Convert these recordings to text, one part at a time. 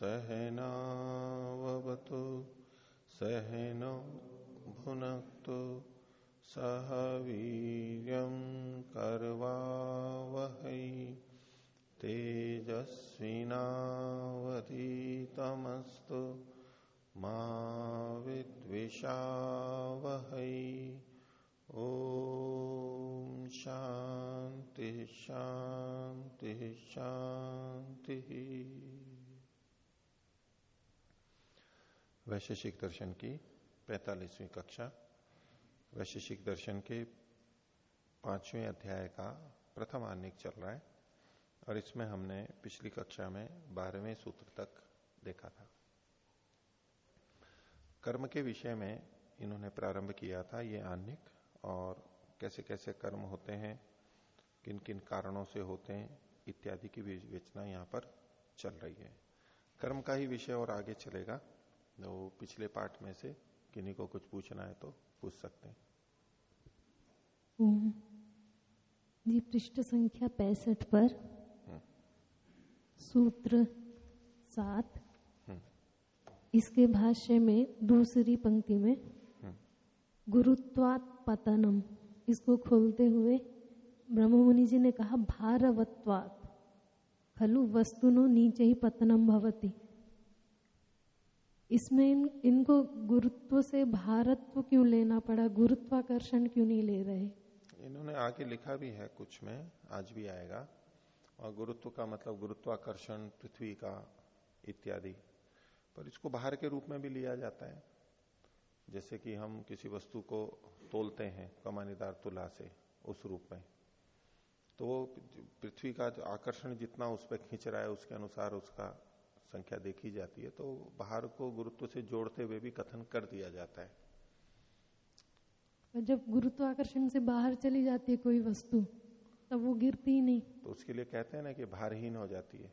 सह शांति वैशेषिक दर्शन की पैतालीसवीं कक्षा, वैशेषिक दर्शन के पाँचवें अध्याय का प्रथम आनिक चल रहा है और इसमें हमने पिछली कक्षा में बारहवें सूत्र तक देखा था। कर्म के विषय में इन्होंने प्रारंभ किया था ये आनिक और कैसे कैसे कर्म होते हैं किन किन कारणों से होते हैं इत्यादि की विवेचना यहाँ पर चल रही है। कर्म का ही विषय और आगे चलेगा। तो पिछले पाठ में से किन्हीं को कुछ पूछना है तो पूछ सकते हैं। जी पृष्ठ संख्या पैंसठ पर। हम्म। सूत्र सात। हम्म। इसके भाष्य में दूसरी पंक्ति में हम्म। गुरुत्वात पतनम। इसको खोलते हुए ब्रह्ममुनि जी ने कहा भारवत्वात। खलु वस्तुनो नीचे ही पतनम भवती। इसमें इन, इनको गुरुत्व से भारत्व क्यों लेना पड़ा? गुरुत्वाकर्षण क्यों नहीं ले रहे? इन्होंने आगे लिखा भी है कुछ में आज भी आएगा। और गुरुत्व का मतलब गुरुत्वाकर्षण पृथ्वी का इत्यादि। पर इसको बाहर के रूप में भी लिया जाता है। जैसे कि हम किसी वस्तु को तोलते हैं कमानीदार तुला से उस रूप में। तो वो पृथ्वी का जो आकर्षण जितना उस पर खींच रहा है उसके अनुसार उसका संख्या देखी जाती है। तो बाहर को गुरुत्व से जोड़ते हुए भी कथन कर दिया जाता है। जब गुरुत्वाकर्षण से बाहर चली जाती है कोई वस्तु तब वो गिरती ही नहीं। तो उसके लिए कहते हैं ना कि भारहीन हो जाती है।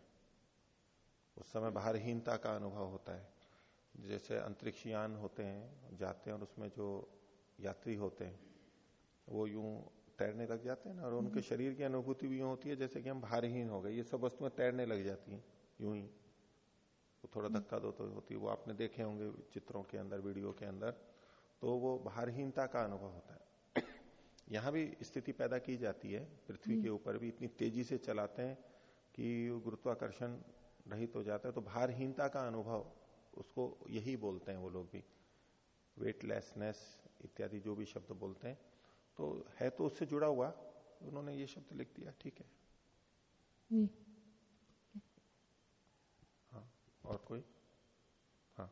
उस समय भारहीनता का अनुभव होता है। जैसे अंतरिक्षयान होते हैं जाते हैं और उसमें जो यात्री होते हैं वो यूँ तैरने लग जाते हैं ना और उनके हम्म। शरीर की अनुभूति भी होती है जैसे कि हम भारहीन हो गए ये सब वस्तुएँ तैरने लग जाती हैं यूँ ही तो थोड़ा धक्का दो तो होती है वो आपने देखे होंगे चित्रों के अंदर वीडियो के अंदर तो वो भारहीनता का अनुभव होता है यहाँ भी स्थिति पैदा की जाती है पृथ्वी के हम्म। ऊपर भी इतनी तेज़ी से चलाते हैं कि गुरुत्वाकर्षण रहित हो जाता है तो भारहीनता का अनुभव उसको यही बोलते हैं वो लोग भी वेटलेसनेस इत्यादि जो भी शब्द बोलते हैं तो है तो उससे जुड़ा हुआ। उन्होंने ये शब्द लिख दिया ठीक है। हाँ और कोई? हाँ।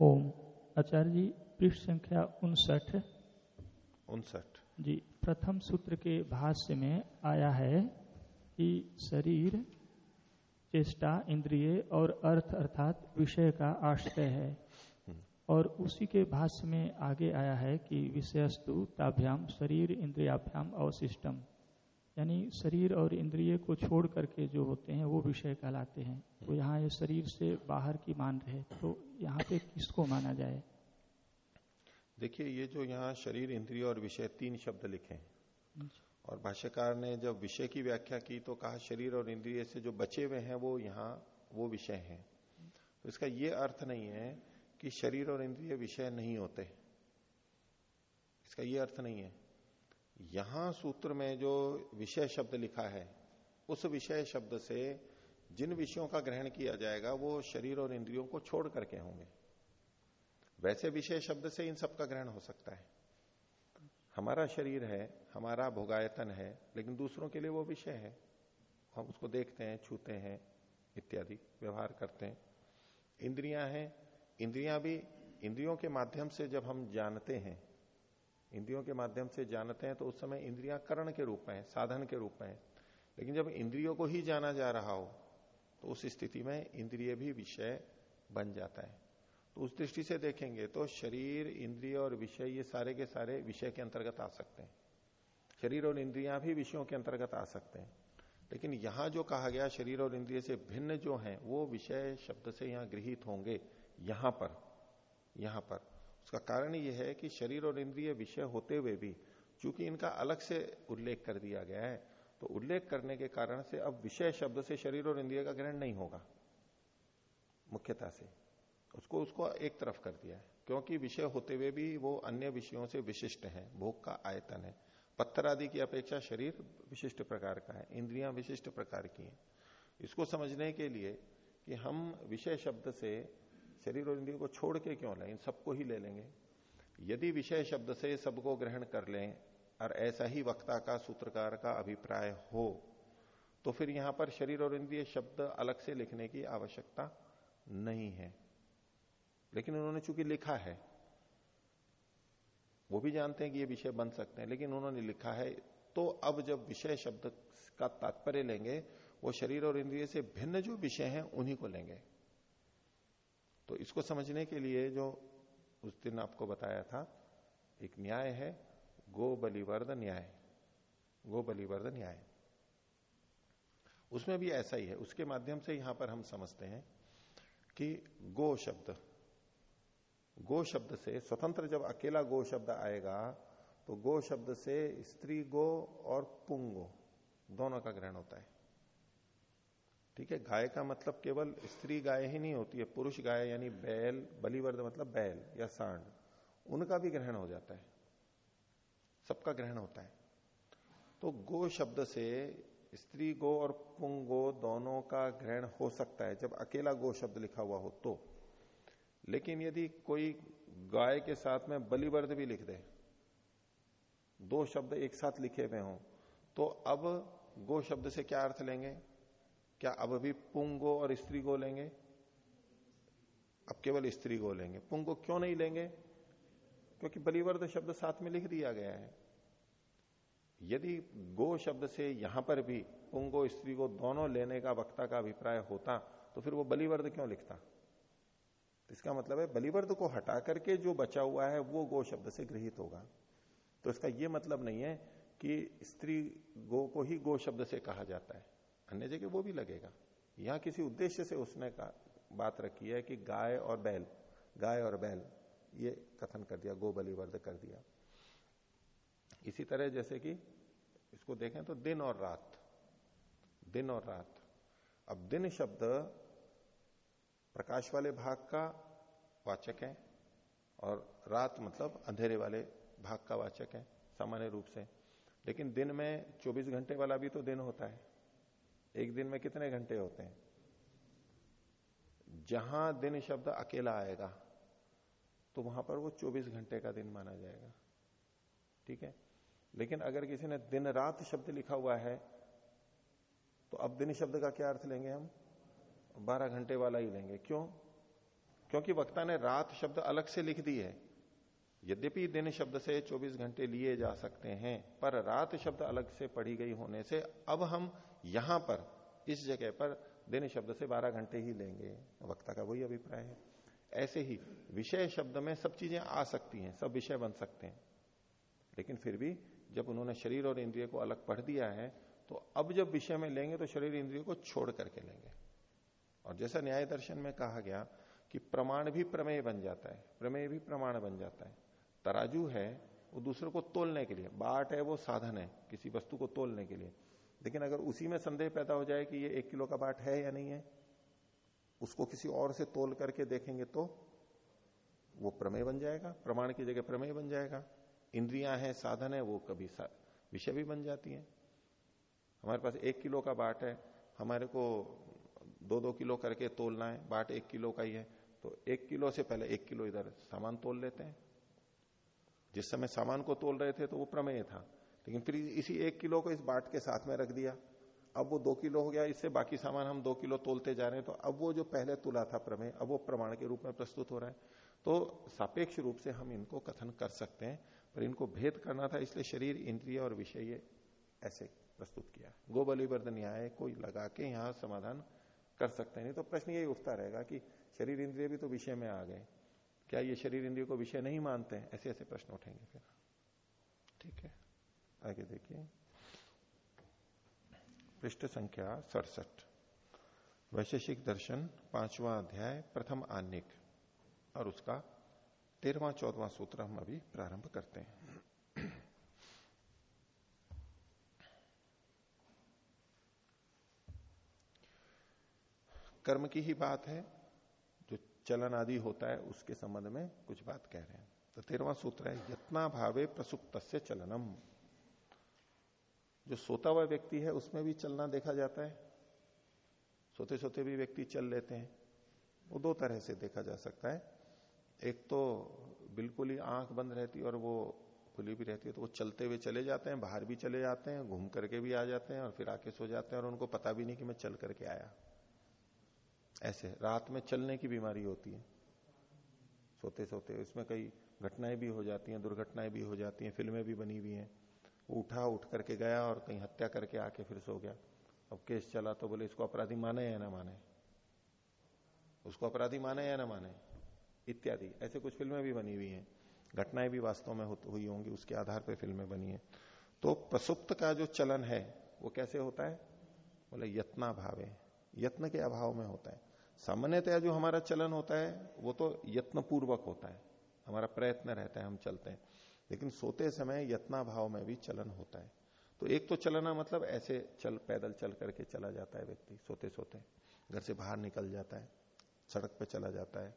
ओम। आचार्य जी पृष्ठ संख्या उनसठ। उनसठ। जी प्रथम सूत्र के भाष्य में आया है कि शरीर चेष्टा इंद्रिय और अर्थ अर्थात विषय का आश्रय है। और उसी के भाष्य में आगे आया है कि विषयस्तु ताभ्याम शरीर इंद्रियाभ्याम अवशिष्टम। यानी शरीर और इंद्रिय को छोड़ करके जो होते हैं वो विषय कहलाते हैं। तो यहाँ ये शरीर से बाहर की मान रहे तो यहाँ पे किसको माना जाए? देखिए ये जो यहाँ शरीर इंद्रिय और विषय तीन शब्द लिखे हैं। और भाष्यकार ने जब विषय की व्याख्या की तो कहा शरीर और इंद्रिय से जो बचे हुए हैं वो यहाँ वो विषय हैं। तो इसका ये अर्थ नहीं है कि शरीर और इंद्रिय विषय नहीं होते। इसका ये अर्थ नहीं है। यहाँ सूत्र में जो विषय शब्द लिखा है, उस विषय शब्द से जिन विषयों का ग्रहण किया जाएगा, वो शरीर और इंद्रियों को छोड़ करके होंगे। वैसे विषय शब्द से इन सब का ग्रहण हो सकता है। हमारा शरीर है, हमारा भोगायतन है, लेकिन दूसरों के लिए वो विषय है। हम उसको देखते हैं, छूते हैं, इत्यादि व्यवहार करते हैं। इंद्रियाँ हैं इंद्रियाँ भी इंद्रियों के माध्यम से जब हम जानते हैं, इंद्रियों के माध्यम से जानते हैं तो उस समय इंद्रियाँ करण के रूप में है, साधन के रूप में है। लेकिन जब इंद्रियों को ही जाना जा रहा हो तो उस स्थिति में इंद्रिय भी विषय बन जाता है। तो उस दृष्टि से देखेंगे तो शरीर, इंद्रिय और विषय, ये सारे के सारे विषय के अंतर्गत आ सकते हैं। शरीर और इंद्रियाँ भी विषयों के अंतर्गत आ सकते हैं। लेकिन यहाँ जो कहा गया, शरीर और इंद्रिय से भिन्न जो है, वो विषय शब्द से यहाँ गृहित होंगे। यहाँ पर यहाँ पर। उसका कारण यह है कि शरीर और इंद्रिय विषय होते हुए भी, चूँकि इनका अलग से उल्लेख कर दिया गया है तो उल्लेख करने के कारण से अब विषय शब्द से शरीर और इंद्रिय का ग्रहण नहीं होगा, मुख्यता से। उसको उसको एक तरफ़ कर दिया है, क्योंकि विषय होते हुए भी वो अन्य विषयों से विशिष्ट है, भोग का आयतन है। पत्थर आदि की अपेक्षा शरीर विशिष्ट प्रकार का है, इंद्रियाँ विशिष्ट प्रकार की हैं। इसको समझने के लिए कि हम विषय शब्द से शरीर और इंद्रियों को छोड़ के क्यों लें? इन सबको ही ले लेंगे। यदि विषय शब्द से सबको ग्रहण कर लें और ऐसा ही वक्ता का, सूत्रकार का अभिप्राय हो तो फिर यहाँ पर शरीर और इंद्रिय शब्द अलग से लिखने की आवश्यकता नहीं है। लेकिन उन्होंने चूँकि लिखा है, वो भी जानते हैं कि ये विषय बन सकते हैं, लेकिन उन्होंने लिखा है तो अब जब विषय शब्द का तात्पर्य लेंगे, वो शरीर और इंद्रिय से भिन्न जो विषय हैं, उन्हीं को लेंगे। तो इसको समझने के लिए जो उस दिन आपको बताया था, एक न्याय है गो बलिवर्द न्याय गो बलिवर्द न्याय। उसमें भी ऐसा ही है। उसके माध्यम से यहाँ पर हम समझते हैं कि गो शब्द गो शब्द से स्वतंत्र जब अकेला गो शब्द आएगा तो गो शब्द से स्त्री गो और पुंगो दोनों का ग्रहण होता है। ठीक है, गाय का मतलब केवल स्त्री गाय ही नहीं होती है, पुरुष गाय यानी बैल, बलिवर्द मतलब बैल या सांड, उनका भी ग्रहण हो जाता है, सबका ग्रहण होता है। तो गो शब्द से स्त्री गो और पुंग गो दोनों का ग्रहण हो सकता है, जब अकेला गो शब्द लिखा हुआ हो तो। लेकिन यदि कोई गाय के साथ में बलिवर्द भी लिख दे, दो शब्द एक साथ लिखे हुए हों तो अब गो शब्द से क्या अर्थ लेंगे? क्या अब भी पुंगो और स्त्री गो लेंगे? अब केवल स्त्री गो लेंगे। पुंगो क्यों नहीं लेंगे? क्योंकि बलिवर्द शब्द साथ में लिख दिया गया है। यदि गो शब्द से यहाँ पर भी पुंगो, स्त्री को दोनों लेने का, वक्ता का अभिप्राय होता तो फिर वो बलिवर्द क्यों लिखता? तो इसका मतलब है, बलिवर्द को हटा करके जो बचा हुआ है, वो गो शब्द से गृहित होगा। तो इसका यह मतलब नहीं है कि स्त्री गो को ही गो शब्द से कहा जाता है। अन्य जगह वो भी लगेगा। यहाँ किसी उद्देश्य से उसने का, बात रखी है कि गाय और बैल, गाय और बैल, ये कथन कर दिया गो बलिवर्द कर दिया। इसी तरह जैसे कि इसको देखें तो दिन और रात, दिन और रात। अब दिन शब्द प्रकाश वाले भाग का वाचक है और रात मतलब अंधेरे वाले भाग का वाचक है, सामान्य रूप से। लेकिन दिन में 24 घंटे वाला भी तो दिन होता है। एक दिन में कितने घंटे होते हैं? जहाँ दिन शब्द अकेला आएगा तो वहाँ पर वो 24 घंटे का दिन माना जाएगा। ठीक है? लेकिन अगर किसी ने दिन रात शब्द लिखा हुआ है तो अब दिन शब्द का क्या अर्थ लेंगे हम? बारह घंटे वाला ही लेंगे। क्यों? क्योंकि वक्ता ने रात शब्द अलग से लिख दी है। यद्यपि दिन शब्द से 24 घंटे लिए जा सकते हैं, पर रात शब्द अलग से पढ़ी गई होने से अब हम यहाँ पर, इस जगह पर दिन शब्द से 12 घंटे ही लेंगे। वक्ता का वही अभिप्राय है। ऐसे ही विषय शब्द में सब चीज़ें आ सकती हैं, सब विषय बन सकते हैं। लेकिन फिर भी जब उन्होंने शरीर और इंद्रिय को अलग पढ़ दिया है तो अब जब विषय में लेंगे तो शरीर इंद्रिय को छोड़ करके लेंगे। और जैसा न्याय दर्शन में कहा गया कि प्रमाण भी प्रमेय बन जाता है, प्रमेय भी प्रमाण बन जाता है। तराजू है वो दूसरे को तोलने के लिए, बाट है वो साधन है, किसी वस्तु को तोलने के लिए। लेकिन अगर उसी में संदेह पैदा हो जाए कि ये एक किलो का बाट है या नहीं है, उसको किसी और से तोल करके देखेंगे तो वो प्रमेय बन जाएगा, प्रमाण की जगह प्रमेय बन जाएगा। इंद्रियाँ हैं, साधन है, वो कभी विषय भी बन जाती है। हमारे पास एक किलो का बाट है, हमारे को दो दो किलो करके तोलना है, बाट एक किलो का ही है तो एक किलो से पहले एक किलो इधर सामान तोल लेते हैं। जिस समय सामान को तोल रहे थे तो वो प्रमेय था। लेकिन फिर इसी एक किलो को इस बाट के साथ में रख दिया। अब वो दो किलो हो गया, इससे बाकी सामान हम दो किलो तोलते जा रहे हैं। तो अब वो जो पहले तुला था प्रमेय, अब वो प्रमाण के रूप में प्रस्तुत हो रहा है। तो सापेक्ष रूप से हम इनको कथन कर सकते हैं, पर इनको भेद करना था, इसलिए शरीर, इंद्रिय और विषय ऐसे प्रस्तुत किया। गोबलिवर्द न्याय को लगा के यहाँ समाधान कर सकते हैं। नहीं तो प्रश्न यही उठता रहेगा कि शरीर, इंद्रिय भी तो विषय में आ गए। क्या ये शरीर, इंद्रिय को विषय नहीं मानते ऐसे ऐसे प्रश्न उठेंगे फिर। ठीक है। आगे देखिए। पृष्ठ संख्या सड़सठ। वैशेषिक दर्शन, पांचवा अध्याय, प्रथम आन्निक और उसका तेरहवा चौदवा सूत्र हम अभी प्रारंभ करते हैं। कर्म की ही बात है, जो चलन आदि होता है, उसके संबंध में कुछ बात कह रहे हैं। तो तेरहवा सूत्र है यत्ना भावे प्रसुप्त चलनम। जो सोता हुआ व्यक्ति है, उसमें भी चलना देखा जाता है। सोते सोते भी व्यक्ति चल लेते हैं। वो दो तरह से देखा जा सकता है। एक तो बिल्कुल ही आँख बंद रहती है और वो खुली भी रहती है तो वो चलते हुए चले जाते हैं, बाहर भी चले जाते हैं, घूम करके भी आ जाते हैं और फिर आके सो जाते हैं और उनको पता भी नहीं कि मैं चल करके आया। ऐसे, रात में चलने की बीमारी होती है। सोते सोते इसमें कई घटनाएँ भी हो जाती हैं, दुर्घटनाएँ भी हो जाती हैं, फ़िल्में भी बनी हुई हैं। उठा उठ करके गया और कहीं हत्या करके आके फिर सो गया। अब केस चला तो बोले, इसको अपराधी माने या ना माने? उसको अपराधी माने या ना माने? इत्यादि। ऐसे कुछ फ़िल्में भी बनी हुई हैं। घटनाएँ भी वास्तव में हुई होंगी, उसके आधार पर फ़िल्में बनी है। तो प्रसुप्त का जो चलन है, वो कैसे होता है? बोले, यत्ना भावे। यत्न के अभाव में होता है। सामान्यतया जो हमारा चलन होता है, वो तो यत्न पूर्वक होता है। हमारा प्रयत्न रहता है, हम चलते हैं। लेकिन सोते समय यत्ना भाव में भी चलन होता है। तो एक तो चलना मतलब ऐसे चल, पैदल चल करके चला जाता है व्यक्ति सोते सोते घर से बाहर निकल जाता है, सड़क पे चला जाता है,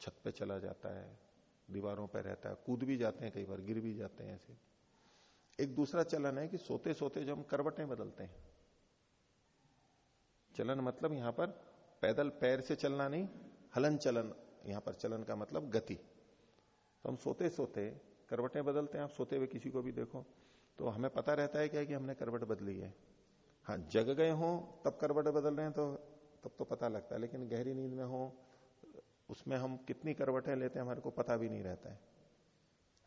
छत पे चला जाता है, दीवारों पर रहता है, कूद भी जाते हैं कई बार, गिर भी जाते हैं ऐसे। एक दूसरा चलन है कि सोते सोते जो हम करवटें बदलते हैं। चलन मतलब यहाँ पर पैदल पैर से चलना नहीं, हलन चलन, यहाँ पर चलन का मतलब गति। तो हम सोते सोते करवटें बदलते हैं, आप सोते हुए किसी को भी देखो तो हमें पता रहता है क्या कि हमने करवट बदली है। हाँ जग गए हो, तब करवट बदल रहे हैं तो तब तो पता लगता है, लेकिन गहरी नींद में हो, उसमें हम कितनी करवटें लेते हैं हमारे को पता भी नहीं रहता है।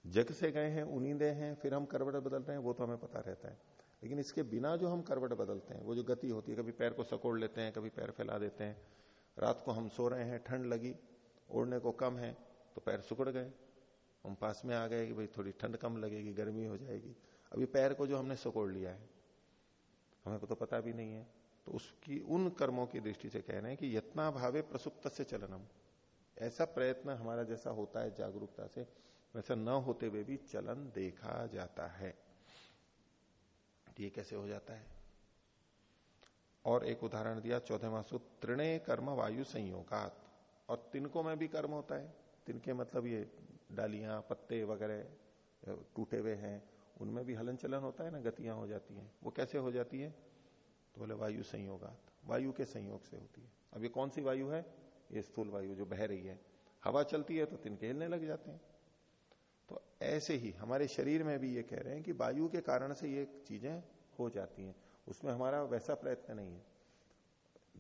जग से गए हैं, उनींदे हैं, फिर हम करवट बदल रहे हैं, वो तो हमें पता रहता है। लेकिन इसके बिना जो हम करवट बदलते हैं, वो जो गति होती है, कभी पैर को सकोड़ लेते हैं, कभी पैर फैला देते हैं, रात को हम सो रहे हैं, ठंड लगी, ओढ़ने को कम है तो पैर सुकड़ गए। हम पास में आ गए कि भाई थोड़ी ठंड कम लगेगी, गर्मी हो जाएगी। अभी पैर को जो हमने सकोड़ लिया है, हमें को तो पता भी नहीं है। तो उसकी, उन कर्मों की दृष्टि से कह रहे हैं कि यत्ना भावे प्रसुप्त से चलनम। ऐसा प्रयत्न हमारा जैसा होता है जागरूकता से, वैसा न होते हुए भी चलन देखा जाता है। ये कैसे हो जाता है? और एक उदाहरण दिया चौथे सूत्र, त्रिणे कर्म वायु संयोगात। और तिनको में भी कर्म होता है। तिनके मतलब ये डालियाँ, पत्ते वगैरह टूटे हुए हैं, उनमें भी हलन चलन होता है ना, गतियाँ हो जाती हैं। वो कैसे हो जाती है? तो बोले, वायु संयोगात। वायु के संयोग से होती है। अब ये कौन सी वायु है? ये स्थूल वायु जो बह रही है। हवा चलती है तो तिनके हिलने लग जाते हैं। तो ऐसे ही हमारे शरीर में भी ये कह रहे हैं कि वायु के कारण से ये चीज़ें हो जाती हैं। उसमें हमारा वैसा प्रयत्न नहीं है।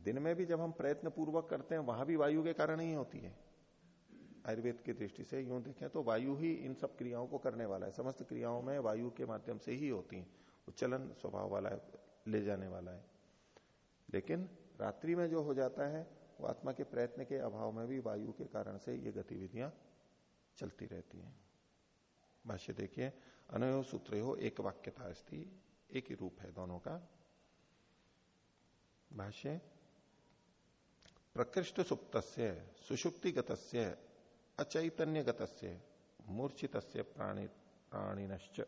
दिन में भी जब हम प्रयत्न पूर्वक करते हैं, वहाँ भी वायु के कारण ही होती है। आयुर्वेद की दृष्टि से यूँ देखें तो वायु ही इन सब क्रियाओं को करने वाला है। समस्त क्रियाओं में वायु के माध्यम से ही होती है। वो चलन स्वभाव वाला है, ले जाने वाला है। लेकिन रात्रि में जो हो जाता है, वो आत्मा के प्रयत्न के अभाव में भी वायु के कारण से ये गतिविधियाँ चलती रहती हैं। भाष्य देखिए, अनयो सूत्र हो एक वाक्यता स्थिति एक ही रूप है दोनों का। भाष्य, प्रकृष्ट सुप्त सुषुप्तिगत अचैतन्यगत मूर्छित प्राणी, प्राणीनश्च।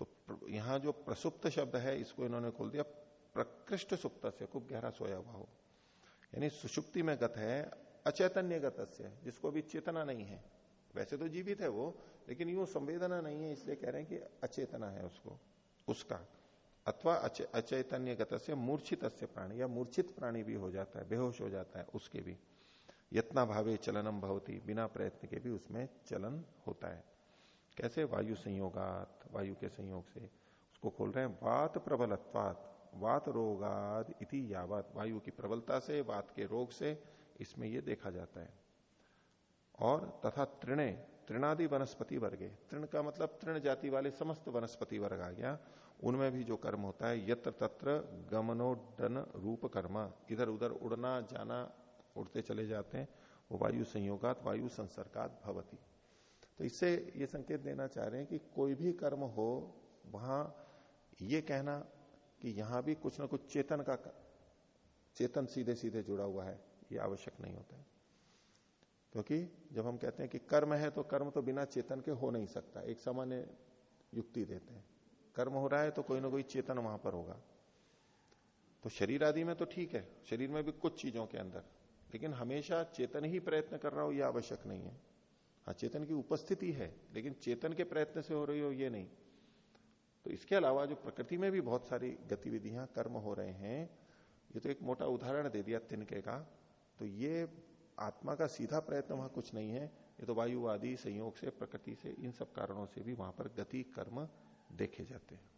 तो यहाँ जो प्रसुप्त शब्द है, इसको इन्होंने खोल दिया। प्रकृष्ट सुप्त से खूब गहरा सोया हुआ हो। यानी सुषुप्ति में गत है अचैतन्य गत जिसको भी चेतना नहीं है। वैसे तो जीवित है वो, लेकिन यूँ संवेदना नहीं है, इसलिए कह रहे हैं कि अचेतना है उसको, उसका। अथवा अचैतन्य गत से मूर्छित प्राणी, या मूर्छित प्राणी भी हो जाता है, बेहोश हो जाता है, उसके भी। यत्ना भावे चलनम भवती, बिना प्रयत्न के भी उसमें चलन होता है। कैसे? वायु संयोगात, वायु के संयोग से। उसको खोल रहे हैं, वात प्रबलत्वात, वात रोगाद इति यावत। वायु की प्रबलता से, वात के रोग से इसमें यह देखा जाता है। और तथा तृणे, तृणादि वनस्पति वर्गे। तृण का मतलब तृण जाति वाले समस्त वनस्पति वर्ग आ गया। उनमें भी जो कर्म होता है, यत्र तत्र गमनोडन रूप कर्म। इधर उधर उड़ना, जाना उड़ते चले जाते हैं, वो वायु संयोगात, वायु संसर्गात भवती। तो इससे ये संकेत देना चाह रहे हैं कि कोई भी कर्म हो, वहाँ ये कहना कि यहाँ भी कुछ ना कुछ चेतन का चेतन सीधे सीधे जुड़ा हुआ है, ये आवश्यक नहीं होता है। क्योंकि जब हम कहते हैं कि कर्म है तो कर्म तो बिना चेतन के हो नहीं सकता, एक सामान्य युक्ति देते हैं। कर्म हो रहा है तो कोई ना कोई चेतन वहाँ पर होगा। तो शरीर आदि में तो ठीक है, शरीर में भी कुछ चीज़ों के अंदर। लेकिन हमेशा चेतन ही प्रयत्न कर रहा हो यह आवश्यक नहीं है। हाँ चेतन की उपस्थिति है, लेकिन चेतन के प्रयत्न से हो रही हो, ये नहीं। तो इसके अलावा जो प्रकृति में भी बहुत सारी गतिविधियाँ, कर्म हो रहे हैं, ये तो एक मोटा उदाहरण दे दिया तिनके का। तो ये आत्मा का सीधा प्रयत्न वहाँ कुछ नहीं है। ये तो वायु आदि संयोग से, प्रकृति से, इन सब कारणों से भी वहाँ पर गति, कर्म देखे जाते हैं।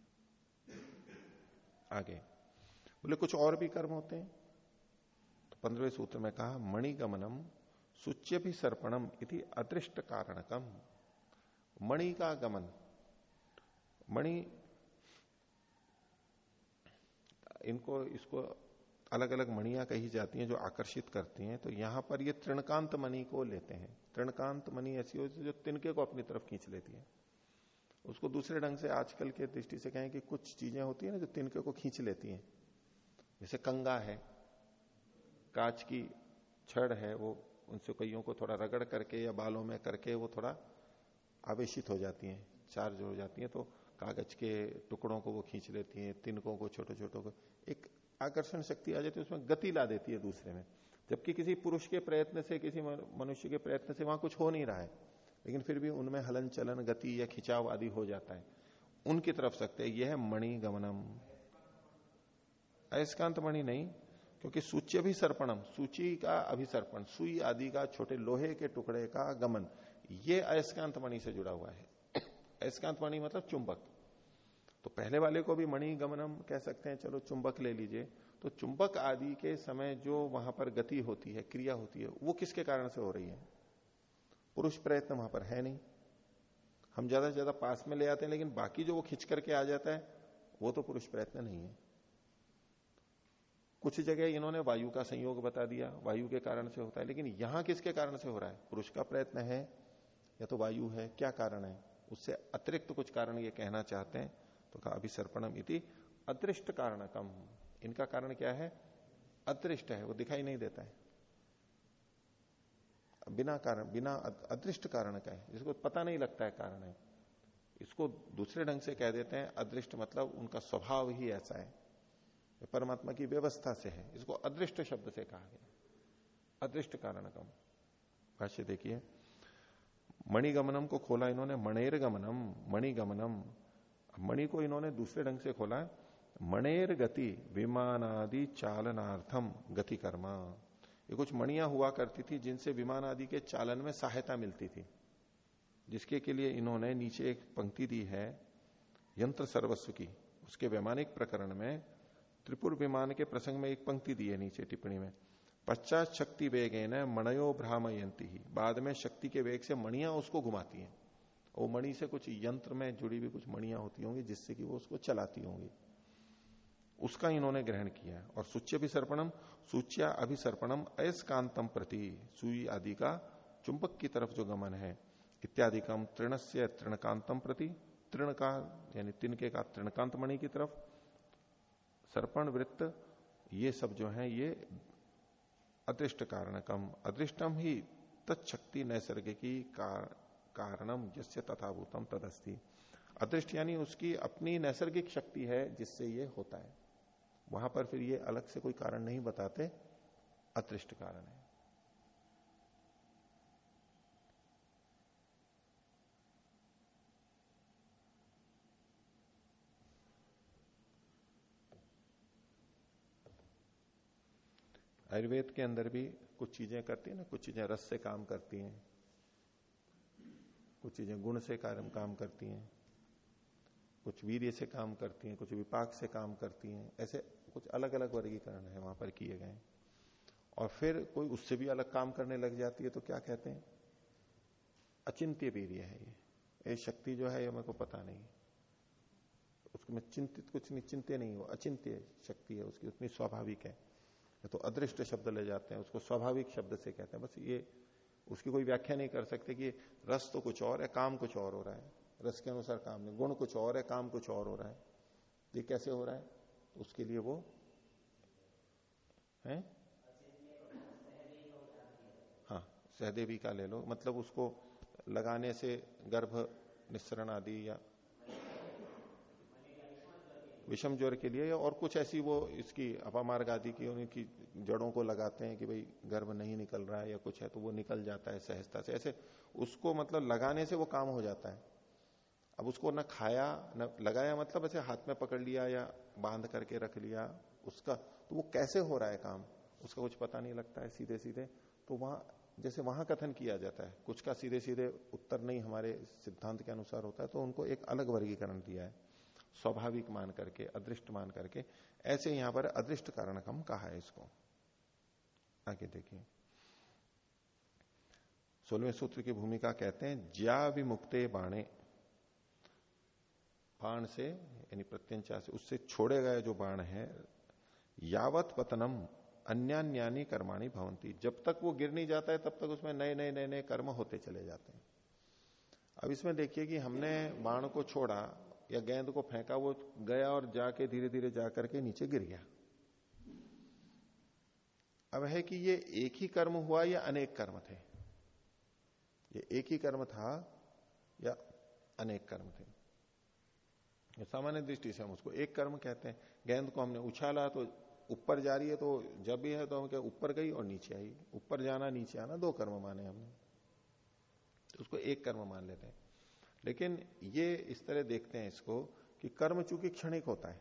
आगे, बोले, कुछ और भी कर्म होते हैं? पंद्रहवें सूत्र में कहा, मणिगमनम सुच्य भी सर्पणम इति अदृष्ट कारणकम मणि का गमन। मणि, इनको, इसको अलग अलग मणियाँ कही जाती हैं जो आकर्षित करती हैं तो यहाँ पर ये तृणकांत मणि को लेते हैं। तृणकांत मणि ऐसी होती है जो तिनके को अपनी तरफ़ खींच लेती है। उसको दूसरे ढंग से आजकल के दृष्टि से कहें कि कुछ चीज़ें होती है ना जो तिनके को खींच लेती हैं। जैसे कंगा है। कांच की छड़ है, वो उनसे कईयों को थोड़ा रगड़ करके या बालों में करके वो थोड़ा आवेशित हो जाती हैं चार्ज हो जाती हैं तो कागज़ के टुकड़ों को वो खींच लेती हैं, तिनकों को छोटे छोटों को। एक आकर्षण शक्ति आ जाती है, उसमें गति ला देती है दूसरे में। जबकि किसी पुरुष के प्रयत्न से, किसी मनुष्य के प्रयत्न से वहाँ कुछ हो नहीं रहा है, लेकिन फिर भी उनमें हलन चलन गति या खिंचाव आदि हो जाता है। उनकी तरफ़ सकते यह है मणि गमनम अयस्कांत मणि नहीं क्योंकि सूच्य भी सर्पणम सूची का अभिसर्पण, सुई आदि का छोटे लोहे के टुकड़े का गमन, ये अयस्कांत मणि से जुड़ा हुआ है। अयस्कांत मणि मतलब चुंबक। तो पहले वाले को भी मणि गमनम कह सकते हैं, चलो चुंबक ले लीजिए। तो चुंबक आदि के समय जो वहाँ पर गति होती है, क्रिया होती है, वो किसके कारण से हो रही है? पुरुष प्रयत्न वहाँ पर है नहीं। हम ज़्यादा से ज़्यादा पास में ले आते हैं, लेकिन बाकी जो वो खिंच करके आ जाता है, वो तो पुरुष प्रयत्न नहीं है। कुछ जगह इन्होंने वायु का संयोग बता दिया, वायु के कारण से होता है, लेकिन यहाँ किसके कारण से हो रहा है? पुरुष का प्रयत्न है, या तो वायु है, क्या कारण है? उससे अतिरिक्त तो कुछ कारण ये कहना चाहते हैं तो कहा अभिसर्पणम इति अदृष्ट कारण कम इनका कारण क्या है? अदृष्ट है, वो दिखाई नहीं देता है। बिना कारण, बिना अदृष्ट कारण का है, जिसको पता नहीं लगता है कारण है। इसको दूसरे ढंग से कह देते हैं, अदृष्ट मतलब उनका स्वभाव ही ऐसा है। परमात्मा की व्यवस्था से है। इसको अदृष्ट शब्द से कहा गया। अदृष्ट कारण कम भाष्य देखिए, मणिगमनम को खोला इन्होंने मणेर गमनम मणिगमनम मणि को इन्होंने दूसरे ढंग से खोला मणेर गति विमानादि चालनार्थम गति कर्मा ये कुछ मणियाँ हुआ करती थी जिनसे विमान आदि के चालन में सहायता मिलती थी, जिसके के लिए इन्होंने नीचे एक पंक्ति दी है, यंत्र सर्वस्व की। उसके वैमानिक प्रकरण में त्रिपुर विमान के प्रसंग में एक पंक्ति दी है नीचे टिप्पणी में, पश्चात शक्ति वेग है न मणयो भ्रामयंती ही। बाद में शक्ति के वेग से मणियाँ उसको घुमाती हैं। वो मणि से कुछ यंत्र में जुड़ी हुई कुछ मणियाँ होती होंगी जिससे कि वो उसको चलाती होंगी। उसका इन्होंने ग्रहण किया है। और सूच्य अभिसर्पणम, सूच्या अभिसर्पणम अयस्कांतम प्रति सुई आदि का चुंबक की तरफ़ जो गमन है इत्यादि कम तृण से तृणकांतम प्रति तृण का यानी तिनके का तृणकांत मणि की तरफ़ सर्पण वृत्त, ये सब जो है, ये अदृष्ट कारणकम। अदृष्टम ही तत्शक्ति नैसर्गिकी कारणम जिससे तथाभूतम तदस्थि अदृष्ट यानी उसकी अपनी नैसर्गिक शक्ति है, जिससे ये होता है। वहाँ पर फिर ये अलग से कोई कारण नहीं बताते अतृष्ट कारण है। आयुर्वेद के अंदर भी कुछ चीज़ें करती है ना, कुछ चीज़ें रस से काम करती हैं, कुछ चीज़ें गुण से कार्य काम करती हैं, कुछ वीर्य से काम करती हैं, कुछ विपाक से काम करती हैं, ऐसे कुछ अलग अलग वर्गीकरण है वहाँ पर किए गए। और फिर कोई उससे भी अलग काम करने लग जाती है तो क्या कहते हैं? अचिंत्य वीर्य है ये। ये शक्ति जो है ये मेरे को पता नहीं। उसमें चिंतित, कुछ नहीं नहीं हो, अचिंत्य शक्ति है उसकी, उतनी स्वाभाविक है। तो अदृष्ट शब्द ले जाते हैं, उसको स्वाभाविक शब्द से कहते हैं। बस ये, उसकी कोई व्याख्या नहीं कर सकते कि रस तो कुछ और है, काम कुछ और हो रहा है। रस के अनुसार काम नहीं, गुण कुछ और है, काम कुछ और हो रहा है। ये कैसे हो रहा है? तो उसके लिए वो, है? हाँ सहदेवी का ले लो। मतलब उसको लगाने से गर्भ निस्सरण आदि या विषम ज्वर के लिए और कुछ ऐसी वो इसकी अपामार्ग आदि की, उनकी जड़ों को लगाते हैं कि भाई गर्भ नहीं निकल रहा है या कुछ है तो वो निकल जाता है सहजता से। ऐसे उसको मतलब लगाने से वो काम हो जाता है। अब उसको न खाया, न लगाया मतलब ऐसे हाथ में पकड़ लिया या बाँध करके रख लिया उसका तो वो कैसे हो रहा है काम? उसका कुछ पता नहीं लगता है सीधे सीधे तो वहाँ, जैसे वहाँ कथन किया जाता है, कुछ का सीधे सीधे उत्तर नहीं हमारे सिद्धांत के अनुसार होता है तो उनको एक अलग वर्गीकरण दिया है। स्वाभाविक मान करके, अदृष्ट मान करके, ऐसे यहाँ पर अदृष्ट कारण कम कहा है इसको। आगे देखिए। सोलहवें सूत्र की भूमिका कहते हैं, ज्या विमुक्ते बाणे। बाण से, यानी प्रत्यंचा से, उससे छोड़े गए जो बाण है, यावत पतनम अन्यान्यानी कर्माणी भवंती जब तक वो गिर नहीं जाता है, तब तक उसमें नए नए नए नए कर्म होते चले जाते हैं। अब इसमें देखिए कि हमने बाण को छोड़ा या गेंद को फेंका, वो गया और जाके धीरे धीरे जाकर के नीचे गिर गया। अब है कि ये एक ही कर्म हुआ या अनेक कर्म थे? ये एक ही कर्म था या अनेक कर्म थे? सामान्य दृष्टि से हम उसको एक कर्म कहते हैं। गेंद को हमने उछाला तो ऊपर जा रही है तो जब भी है तो हम क्या ऊपर गई और नीचे आई। ऊपर जाना, नीचे आना, दो कर्म माने हमने। तो उसको एक कर्म मान लेते हैं। लेकिन ये इस तरह देखते हैं इसको कि कर्म चूँकि क्षणिक होता है,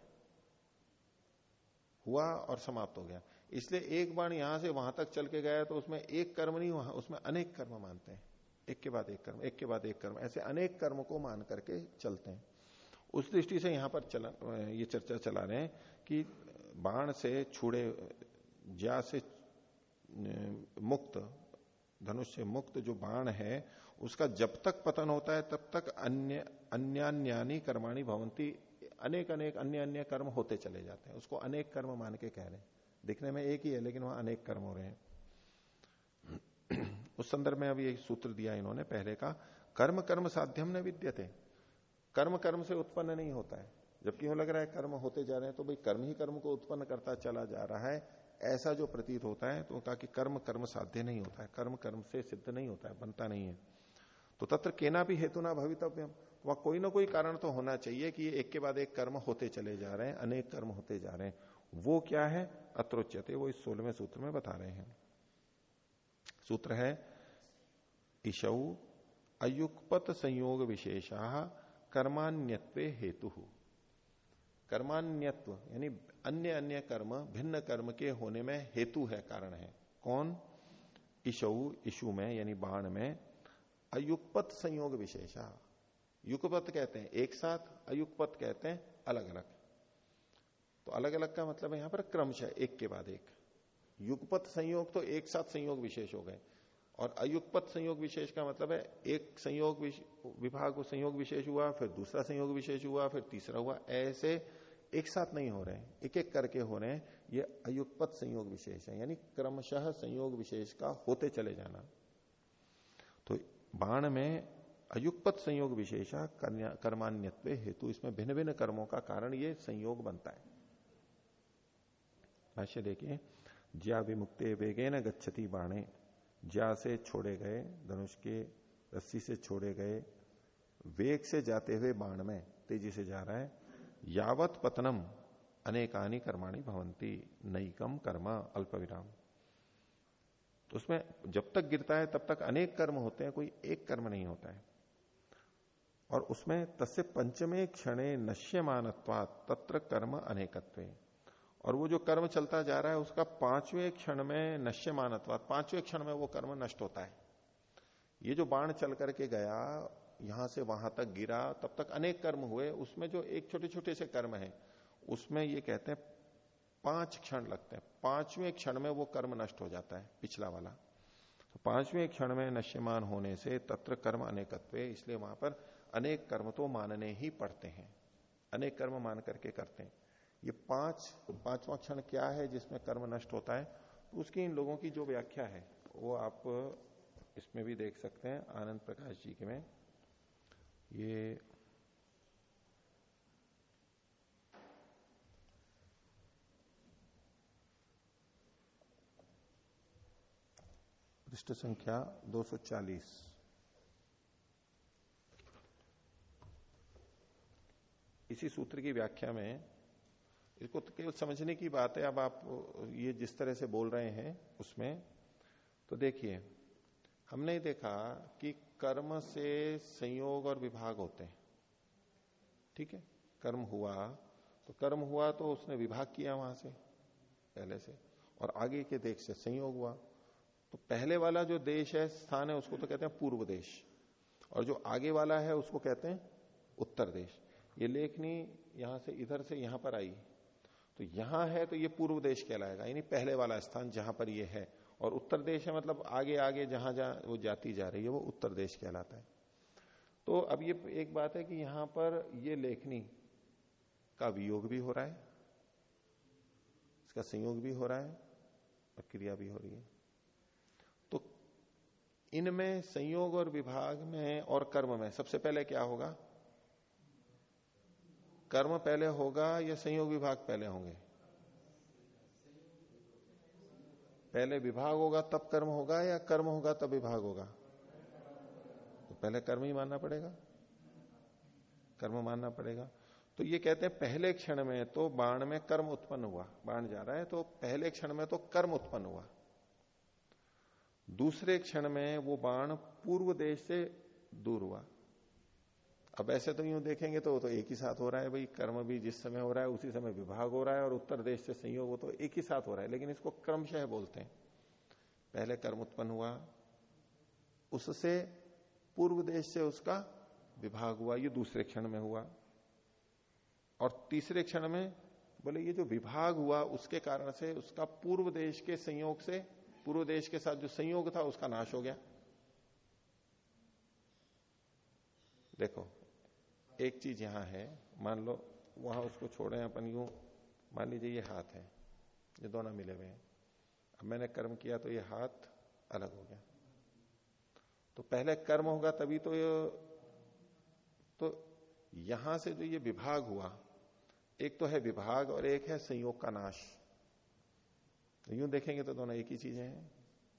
हुआ और समाप्त हो गया। इसलिए एक बार यहाँ से वहाँ तक चल के गया तो उसमें एक कर्म नहीं हुआ, उसमें अनेक कर्म मानते हैं। एक के बाद एक कर्म, एक के बाद एक कर्म, ऐसे अनेक कर्म को मान करके चलते हैं। उस दृष्टि से यहाँ पर चला ये चर्चा चला रहे हैं कि बाण से छुड़े, ज्या से मुक्त, धनुष से मुक्त जो बाण है उसका जब तक पतन होता है, तब तक अन्य, अन्यान्यानी कर्माणी भवंती अनेक अनेक अन्य अन्य कर्म होते चले जाते हैं। उसको अनेक कर्म मान के कह रहे हैं। दिखने में एक ही है, लेकिन वहाँ अनेक कर्म हो रहे हैं। उस संदर्भ में अभी एक सूत्र दिया इन्होंने पहले का, कर्म कर्म साध्यम न विद्य कर्म कर्म से उत्पन्न नहीं होता है। जबकि हो लग रहा है कर्म होते जा रहे हैं तो भाई कर्म ही कर्म को उत्पन्न करता चला जा रहा है। ऐसा जो प्रतीत होता है तो कहा कि कर्म कर्म साध्य नहीं होता है। कर्म कर्म से सिद्ध नहीं होता है, बनता नहीं है। तो तत्र केना भी हेतु ना भवितव्यम। वहाँ कोई ना कोई कारण तो होना चाहिए कि ये एक के बाद एक कर्म होते चले जा रहे हैं, अनेक कर्म होते जा रहे हैं। वो क्या है? अत्रोच्यते, वो इस सोलहवें सूत्र में बता रहे हैं। सूत्र है ईशऊ अयुगपत संयोग विशेषा कर्मान्यत्व हेतु। कर्मान्यत्व, यानी अन्य अन्य कर्म, भिन्न कर्म के होने में हेतु है, कारण है। कौन? ईशऊ ईशु में, यानी बाण में अयुगपत संयोग विशेषा। युगपत कहते हैं, एक साथ अयुगपत कहते हैं अलग अलग तो अलग अलग का मतलब यहाँ पर क्रमशः, एक के बाद एक। युगपत संयोग तो एक साथ संयोग विशेष हो गए। और अयुगपत संयोग विशेष का मतलब है, एक संयोग विभाग संयोग विशेष हुआ, फिर दूसरा संयोग विशेष हुआ, फिर तीसरा हुआ। ऐसे एक साथ नहीं हो रहे हैं एक एक करके हो रहे हैं। ये अयुगपत संयोग विशेष है, यानी क्रमशः संयोग विशेष का होते चले जाना। बाण में अयुगपत संयोग विशेषा कर्मान्यत्व हेतु, इसमें भिन्न भिन्न कर्मों का कारण ये संयोग बनता है। भाष्य देखिए, ज्या विमुक्ते वेगे न गच्छति बाणे, ज्या से छोड़े गए धनुष के, रस्सी से छोड़े गए वेग से जाते हुए बाण में तेज़ी से जा रहा है, यावत पतनम अनेकानी कर्माणी भवंती नईकम कर्म अल्प विराम तो उसमें जब तक गिरता है, तब तक अनेक कर्म होते हैं, कोई एक कर्म नहीं होता है। और उसमें तस्य पंचमे क्षणे नश्यमानत्वा तत्र कर्म अनेकत्व। और वो जो कर्म चलता जा रहा है, उसका पाँचवें क्षण में नश्यमानत्वा पाँचवें क्षण में वो कर्म नष्ट होता है। ये जो बाण चल करके गया, यहाँ से वहाँ तक गिरा, तब तक अनेक कर्म हुए, उसमें जो एक छोटे छोटे से कर्म है, उसमें ये कहते हैं पाँच क्षण लगते हैं। पाँचवें क्षण में वो कर्म नष्ट हो जाता है, पिछला वाला। तो पाँचवें क्षण में नश्यमान होने से तत्र कर्म अनेकत्व, इसलिए वहाँ पर अनेक कर्म तो मानने ही पड़ते हैं। अनेक कर्म मान करके करते हैं। ये पाँच, पांचवा क्षण क्या है जिसमें कर्म नष्ट होता है? तो उसकी इन लोगों की जो व्याख्या है, वो आप इसमें भी देख सकते हैं, आनंद प्रकाश जी के में। ये पृष्ठ संख्या 240 इसी सूत्र की व्याख्या में इसको तो केवल समझने की बात है, अब आप ये जिस तरह से बोल रहे हैं उसमें तो देखिए, हमने देखा कि कर्म से संयोग और विभाग होते हैं। ठीक है? कर्म हुआ तो कर्म हुआ तो उसने विभाग किया वहाँ से, पहले से, और आगे के देख से संयोग हुआ। तो पहले वाला जो देश है, स्थान है, उसको तो कहते हैं पूर्व देश। और जो आगे वाला है, उसको कहते हैं उत्तर देश। ये लेखनी यहाँ से इधर से यहाँ पर आई। तो यहाँ है तो ये पूर्व देश कहलाएगा। यानी पहले वाला स्थान जहाँ पर ये है। और उत्तर देश है मतलब आगे आगे, जहाँ जहाँ वो जाती जा रही है, वो उत्तर देश कहलाता है। तो अब ये एक बात है कि यहाँ पर ये लेखनी का वियोग भी हो रहा है, इसका संयोग भी हो रहा है और क्रिया भी हो रही है। इनमें संयोग और विभाग में और कर्म में सबसे पहले क्या होगा? कर्म पहले होगा या संयोग विभाग पहले होंगे? पहले विभाग होगा तब कर्म होगा या कर्म होगा तब विभाग होगा? तो पहले कर्म ही मानना पड़ेगा। कर्म मानना पड़ेगा। तो ये कहते हैं पहले क्षण में तो बाण में कर्म उत्पन्न हुआ। बाण जा रहा है तो पहले क्षण में तो कर्म उत्पन्न हुआ। दूसरे क्षण में वो बाण पूर्व देश से दूर हुआ। अब ऐसे तो यूँ देखेंगे तो वो तो एक ही साथ हो रहा है भाई, कर्म भी जिस समय हो रहा है उसी समय विभाग हो रहा है और उत्तर देश से संयोग, वो तो एक ही साथ हो रहा है। लेकिन इसको क्रमशः बोलते हैं। पहले कर्म उत्पन्न हुआ, उससे पूर्व देश से उसका विभाग हुआ, ये दूसरे क्षण में हुआ। और तीसरे क्षण में बोले, ये जो विभाग हुआ, उसके कारण से उसका पूर्व देश के संयोग से पूर्व देश के साथ जो संयोग था, उसका नाश हो गया। देखो, एक चीज़ यहाँ है, मान लो, वहाँ उसको छोड़े अपन यू, मान लीजिए ये हाथ है, ये दोनों मिले हुए हैं। अब मैंने कर्म किया तो ये हाथ अलग हो गया। तो पहले कर्म होगा तभी तो ये तो यहाँ से जो ये विभाग हुआ, एक तो है विभाग और एक है संयोग का नाश। यूँ देखेंगे तो दोनों एक ही चीज़ें हैं।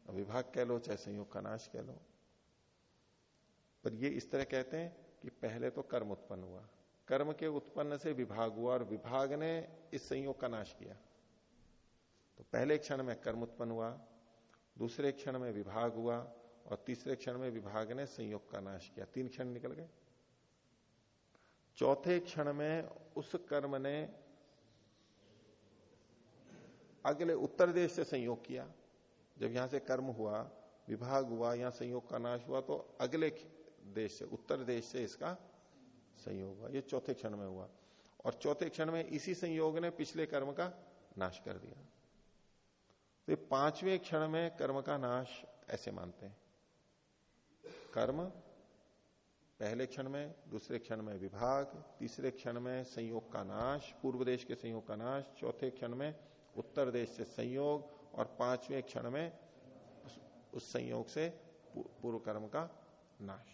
विभाग कह लो, चाहे संयोग का नाश कह लो। पर ये इस तरह कहते हैं कि पहले तो कर्म उत्पन्न हुआ। कर्म के उत्पन्न से विभाग हुआ और विभाग ने इस संयोग का नाश किया। तो पहले क्षण में कर्म उत्पन्न हुआ, दूसरे क्षण में विभाग हुआ और तीसरे क्षण में विभाग ने संयोग का नाश किया। तीन क्षण निकल गए। चौथे क्षण में उस कर्म ने अगले उत्तर देश से संयोग किया। जब यहाँ से कर्म हुआ, विभाग हुआ, यहाँ संयोग का नाश हुआ तो अगले देश से, उत्तर देश से इसका संयोग हुआ। ये चौथे क्षण में हुआ। और चौथे क्षण में इसी संयोग ने पिछले कर्म का नाश कर दिया। तो पाँचवें क्षण में कर्म का नाश ऐसे मानते हैं। कर्म, पहले क्षण में, दूसरे क्षण में विभाग, तीसरे क्षण में संयोग का नाश, पूर्व देश के संयोग का नाश, चौथे क्षण में उत्तर देश से संयोग और पाँचवें क्षण में उस संयोग से पूर्व कर्म का नाश।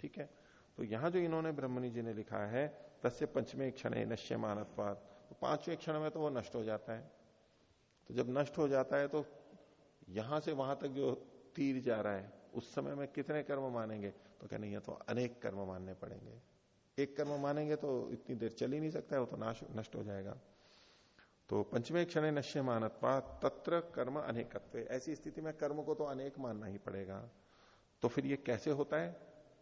ठीक है? तो यहाँ जो इन्होंने ब्रह्मणी जी ने लिखा है, तस्य पंचमे क्षण नश्य मानत्वाद तो पाँचवें क्षण में तो वो नष्ट हो जाता है। तो जब नष्ट हो जाता है तो यहाँ से वहाँ तक जो तीर जा रहा है, उस समय में कितने कर्म मानेंगे? तो कहने ये तो अनेक कर्म मानने पड़ेंगे। एक कर्म मानेंगे तो इतनी देर चल ही नहीं सकता है, वो तो नाश नष्ट हो जाएगा। तो पंचमे क्षण नश्य मानत्वा तत्र कर्म अनेकत्व। ऐसी स्थिति में कर्म को तो अनेक मानना ही पड़ेगा। तो फिर ये कैसे होता है?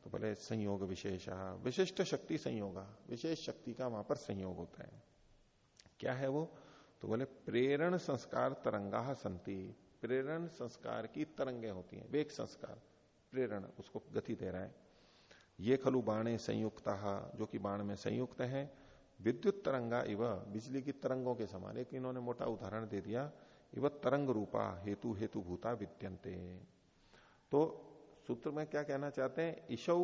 तो बोले, संयोग विशेष। विशिष्ट शक्ति संयोग। विशेष शक्ति का वहाँ पर संयोग होता है। क्या है वो? तो बोले, प्रेरण संस्कार तरंगा संति। प्रेरण संस्कार की तरंगे होती हैं। वेग संस्कार। प्रेरण, उसको गति दे रहा है। ये खलु बाणे संयुक्त, जो कि बाण में संयुक्त है। विद्युत तरंगा इव बिजली की तरंगों के समान। एक इन्होंने मोटा उदाहरण दे दिया, इव तरंग रूपा हेतु हेतु भूता विद्यंते तो सूत्र में क्या कहना चाहते हैं? ईशव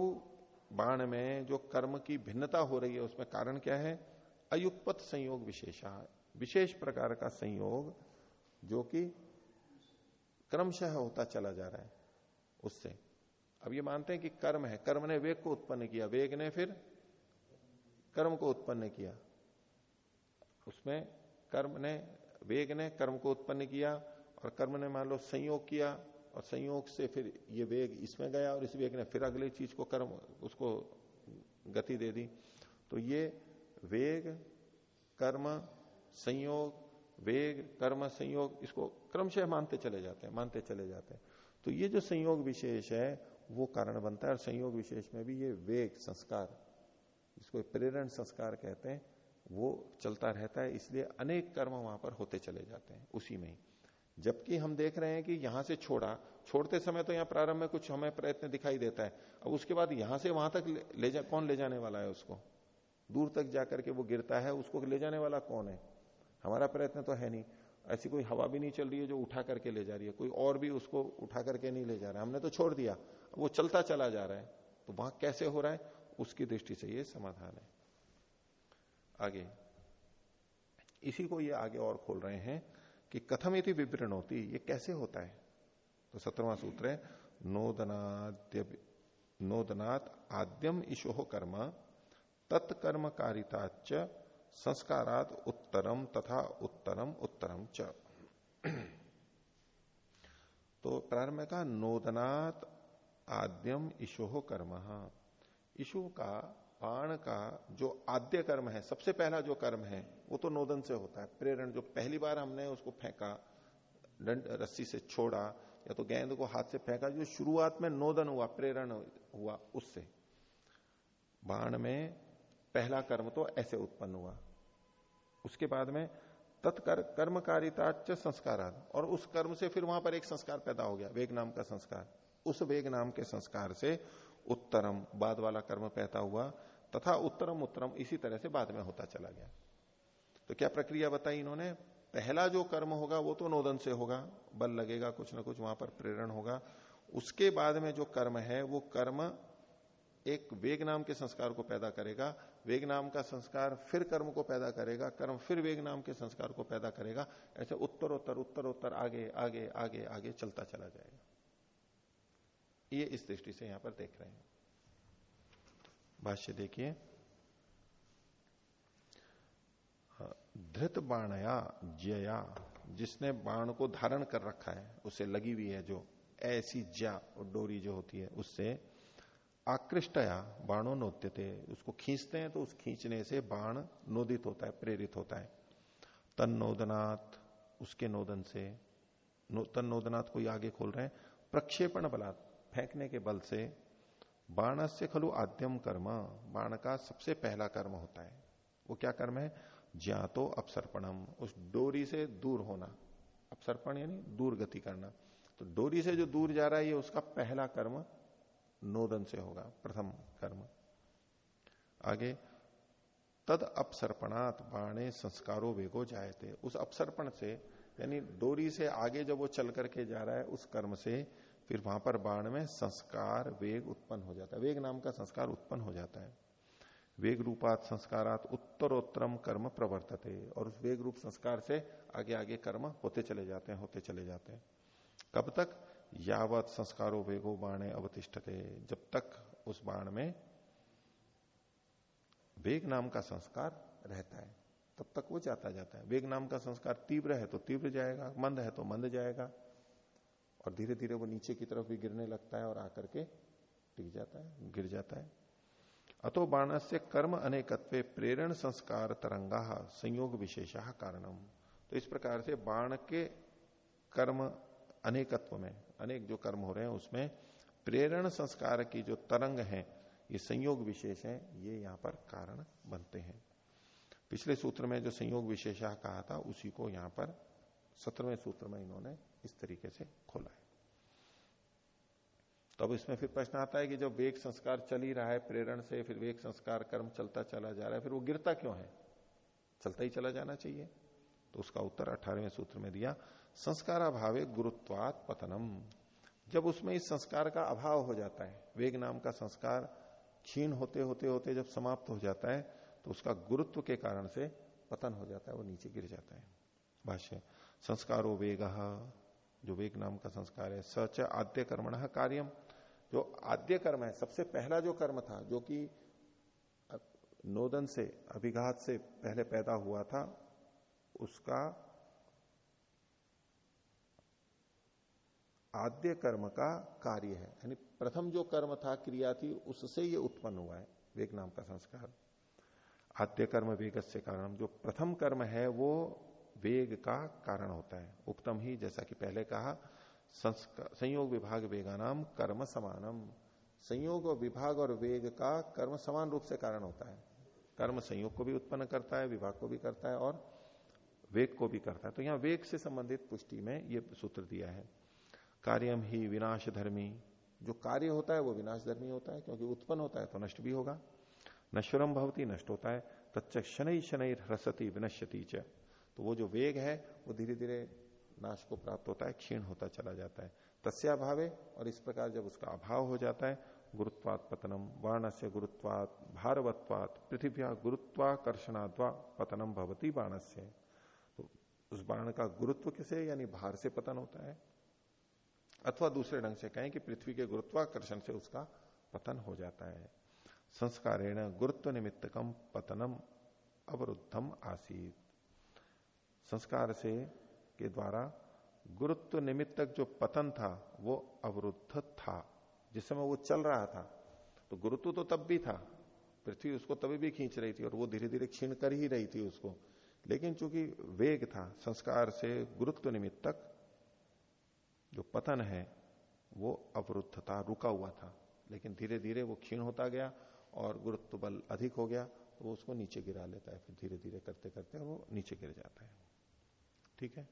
बाण में जो कर्म की भिन्नता हो रही है, उसमें कारण क्या है? अयुगपत संयोग विशेषा। विशेष प्रकार का संयोग जो कि क्रमशः होता चला जा रहा है उससे। अब ये मानते हैं कि कर्म है। कर्म ने वेग को उत्पन्न किया। वेग ने फिर कर्म को उत्पन्न किया। उसमें कर्म ने, वेग ने कर्म को उत्पन्न किया और कर्म ने मान लो संयोग किया और संयोग से फिर ये वेग इसमें गया और इस वेग ने फिर अगली चीज़ को कर्म, उसको गति दे दी। तो ये वेग, कर्म, संयोग, वेग, कर्म, संयोग, इसको क्रमशः मानते चले जाते हैं, मानते चले जाते हैं। तो ये जो संयोग विशेष है, वो कारण बनता है और संयोग विशेष में भी ये वेग, संस्कार जिसको प्रेरण संस्कार कहते हैं, वो चलता रहता है, इसलिए अनेक कर्म वहाँ पर होते चले जाते हैं, उसी में ही। जबकि हम देख रहे हैं कि यहाँ से छोड़ा, छोड़ते समय तो यहाँ प्रारंभ में कुछ हमें प्रयत्न दिखाई देता है, अब उसके बाद यहाँ से वहाँ तक ले जा, कौन ले जाने वाला है उसको? दूर तक जाकर के वो गिरता है, उसको ले जाने वाला कौन है? हमारा प्रयत्न तो है नहीं। ऐसी कोई हवा भी नहीं चल रही है जो उठा करके ले जा रही है, कोई और भी उसको उठा करके नहीं ले जा रहा है। हमने तो छोड़ दिया वो चलता चला जा रहा है तो वहाँ कैसे हो रहा है? उसकी दृष्टि से ये समाधान है। आगे। इसी को ये आगे और खोल रहे हैं कि कथम यदि विवरण होती ये कैसे होता है? तो सत्रवा सूत्र है नोदनाद्य नोदनात् आद्यम ईशोह कर्म तत्कर्म कारिताच संस्कारात उत्तरम तथा उत्तरम उत्तरम च। तो प्रारंभ का नोदनात् आद्यम ईशोह कर्म। ईशु का, बाण का जो आद्य कर्म है, सबसे पहला जो कर्म है, वो तो नोदन से होता है। प्रेरण जो पहली बार हमने उसको फेंका दंड रस्सी से छोड़ा, या तो गेंद को हाथ से फेंका, जो शुरुआत में नोदन हुआ, प्रेरण हुआ, उससे। बाण में पहला कर्म तो ऐसे उत्पन्न हुआ। उसके बाद में तत्कर कर्मकारिता संस्कार और उस कर्म से फिर वहाँ पर एक संस्कार पैदा हो गया, वेग नाम का संस्कार। उस वेग नाम के संस्कार से उत्तरम, बाद वाला कर्म पैदा हुआ, तथा उत्तरम उत्तरम, इसी तरह से बाद में होता चला गया। तो क्या प्रक्रिया बताई इन्होंने? पहला जो कर्म होगा, वो तो नोदन से होगा, बल लगेगा, कुछ ना कुछ वहाँ पर प्रेरण होगा। उसके बाद में जो कर्म है, वो कर्म एक वेग नाम के संस्कार को पैदा करेगा, वेग नाम का संस्कार फिर कर्म को पैदा करेगा, कर्म फिर वेग नाम के संस्कार को पैदा करेगा, ऐसे उत्तर उत्तर उत्तर उत्तर आगे आगे आगे आगे चलता चला जाएगा। ये इस दृष्टि से यहाँ पर देख रहे हैं। भाष्य देखिए। धृत बाणया जया जिसने बाण को धारण कर रखा है उसे लगी हुई है जो ऐसी ज्या और डोरी जो होती है उससे आकृष्टया बाणों नोत्यते उसको खींचते हैं तो उस खींचने से बाण नोदित होता है प्रेरित होता है। तन नोदनाथ उसके नोदन से नो, तन नोदनाथ को आगे खोल रहे हैं। प्रक्षेपण बलात् फेंकने के बल से बाण से खलु आद्यम कर्म, बाण का सबसे पहला कर्म होता है। वो क्या कर्म है? ज्ञातो अपसर्पणम, उस डोरी से दूर होना। अपसर्पण यानी दूर गति करना। तो डोरी से जो दूर जा रहा है, ये उसका पहला कर्म नोदन से होगा, प्रथम कर्म। आगे, तद अपसर्पणात बाणे संस्कारो वेगो जायते। उस अपसर्पण से, यानी डोरी से आगे जब वो चल करके जा रहा है, उस कर्म से फिर वहाँ पर बाण में संस्कार वेग उत्पन्न हो जाता है। वेग नाम का संस्कार उत्पन्न हो जाता है। वेग रूपात संस्कारात उत्तरोत्तरम कर्म प्रवर्तते और उस वेग रूप संस्कार से आगे आगे कर्म होते चले जाते हैं, होते चले जाते हैं। कब तक? यावत संस्कारो वेगो बाणे अवतिष्ठते। जब तक उस बाण में वेग नाम का संस्कार रहता है, तब तक वो जाता जाता है। वेग नाम का संस्कार तीव्र है तो तीव्र जाएगा, मंद है तो मंद जाएगा। और धीरे धीरे वो नीचे की तरफ़ भी गिरने लगता है और आकर के टिक जाता है, गिर जाता है। अतो बाण से कर्म अनेकत्व प्रेरण संस्कार तरंगा संयोग विशेषा कारणम। तो इस प्रकार से बाण के कर्म अनेकत्व में, अनेक जो कर्म हो रहे हैं उसमें प्रेरण संस्कार की जो तरंग है, ये संयोग विशेष है, ये यहाँ पर कारण बनते हैं। पिछले सूत्र में जो संयोग विशेषा कहा था, उसी को यहाँ पर सत्रहवें सूत्र में इन्होंने इस तरीके से खोला है। तो अब इसमें फिर प्रश्न आता है कि जब वेग संस्कार चल ही रहा है, प्रेरण से फिर वेग संस्कार, कर्म चलता चला जा रहा है, फिर वो गिरता क्यों है? चलता ही चला जाना चाहिए। तो उसका उत्तर अठारहवें सूत्र में दिया संस्कार अभावे गुरुत्वात पतनम। जब उसमें इस संस्कार का अभाव हो जाता है, वेग नाम का संस्कार क्षीण होते होते होते जब समाप्त हो जाता है तो उसका गुरुत्व के कारण से पतन हो जाता है, वो नीचे गिर जाता है। भाष्य, संस्कारो वेग। जो वेग नाम का संस्कार है सच आद्य कर्मण कार्यम जो आद्य कर्म है, सबसे पहला जो कर्म था, जो कि नोदन से, अभिघात से पहले पैदा हुआ था, उसका आद्य कर्म का कार्य है। यानी प्रथम जो कर्म था, क्रिया थी, उससे ये उत्पन्न हुआ है, वेग नाम का संस्कार। आद्य कर्म वेग से कारण जो प्रथम कर्म है, वो वेग का कारण होता है। उत्तम ही, जैसा कि पहले कहा संयोग विभाग वेगानाम कर्म समानम। संयोग और विभाग और वेग का कर्म समान रूप से कारण होता है। कर्म संयोग को भी उत्पन्न करता है, विभाग को भी करता है और वेग को भी करता है। तो यहाँ वेग से संबंधित पुष्टि में ये सूत्र दिया है। कार्यम ही विनाश धर्मी जो कार्य होता है वो विनाश धर्मी होता है, क्योंकि उत्पन्न होता है तो नष्ट भी होगा। नश्वरम भवती, नष्ट होता है। तच्च शनि शनि ह्रसती विनश्यति च। तो वो जो वेग है, वो धीरे धीरे नाश को प्राप्त होता है, क्षीण होता चला जाता है। तस्याभावे और इस प्रकार जब उसका अभाव हो जाता है, गुरुत्वात पतनम वर्ण से गुरुत्वात भारवत्वात पृथ्व्या गुरुत्वाकर्षणाद्वा पतनम भवती बाण से तो उस बाण का गुरुत्व किसे? यानी भार से पतन होता है। अथवा दूसरे ढंग से कहें कि पृथ्वी के गुरुत्वाकर्षण से उसका पतन हो जाता है। संस्कारेण गुरुत्व निमित्तकम पतनम अवरुद्धम आसीत। संस्कार से के द्वारा गुरुत्व निमित्तक जो पतन था, वो अवरुद्ध था। जिस समय वो चल रहा था तो गुरुत्व तो तब भी था। पृथ्वी उसको तभी भी खींच रही थी और वो धीरे धीरे क्षीण कर ही रही थी उसको। लेकिन चूँकि वेग था, संस्कार से गुरुत्व निमित्तक जो पतन है, वो अवरुद्ध था, रुका हुआ था। लेकिन धीरे धीरे वो क्षीण होता गया और गुरुत्व बल अधिक हो गया तो वो उसको नीचे गिरा लेता है, फिर धीरे धीरे करते करते वो नीचे गिर जाता है। ठीक है?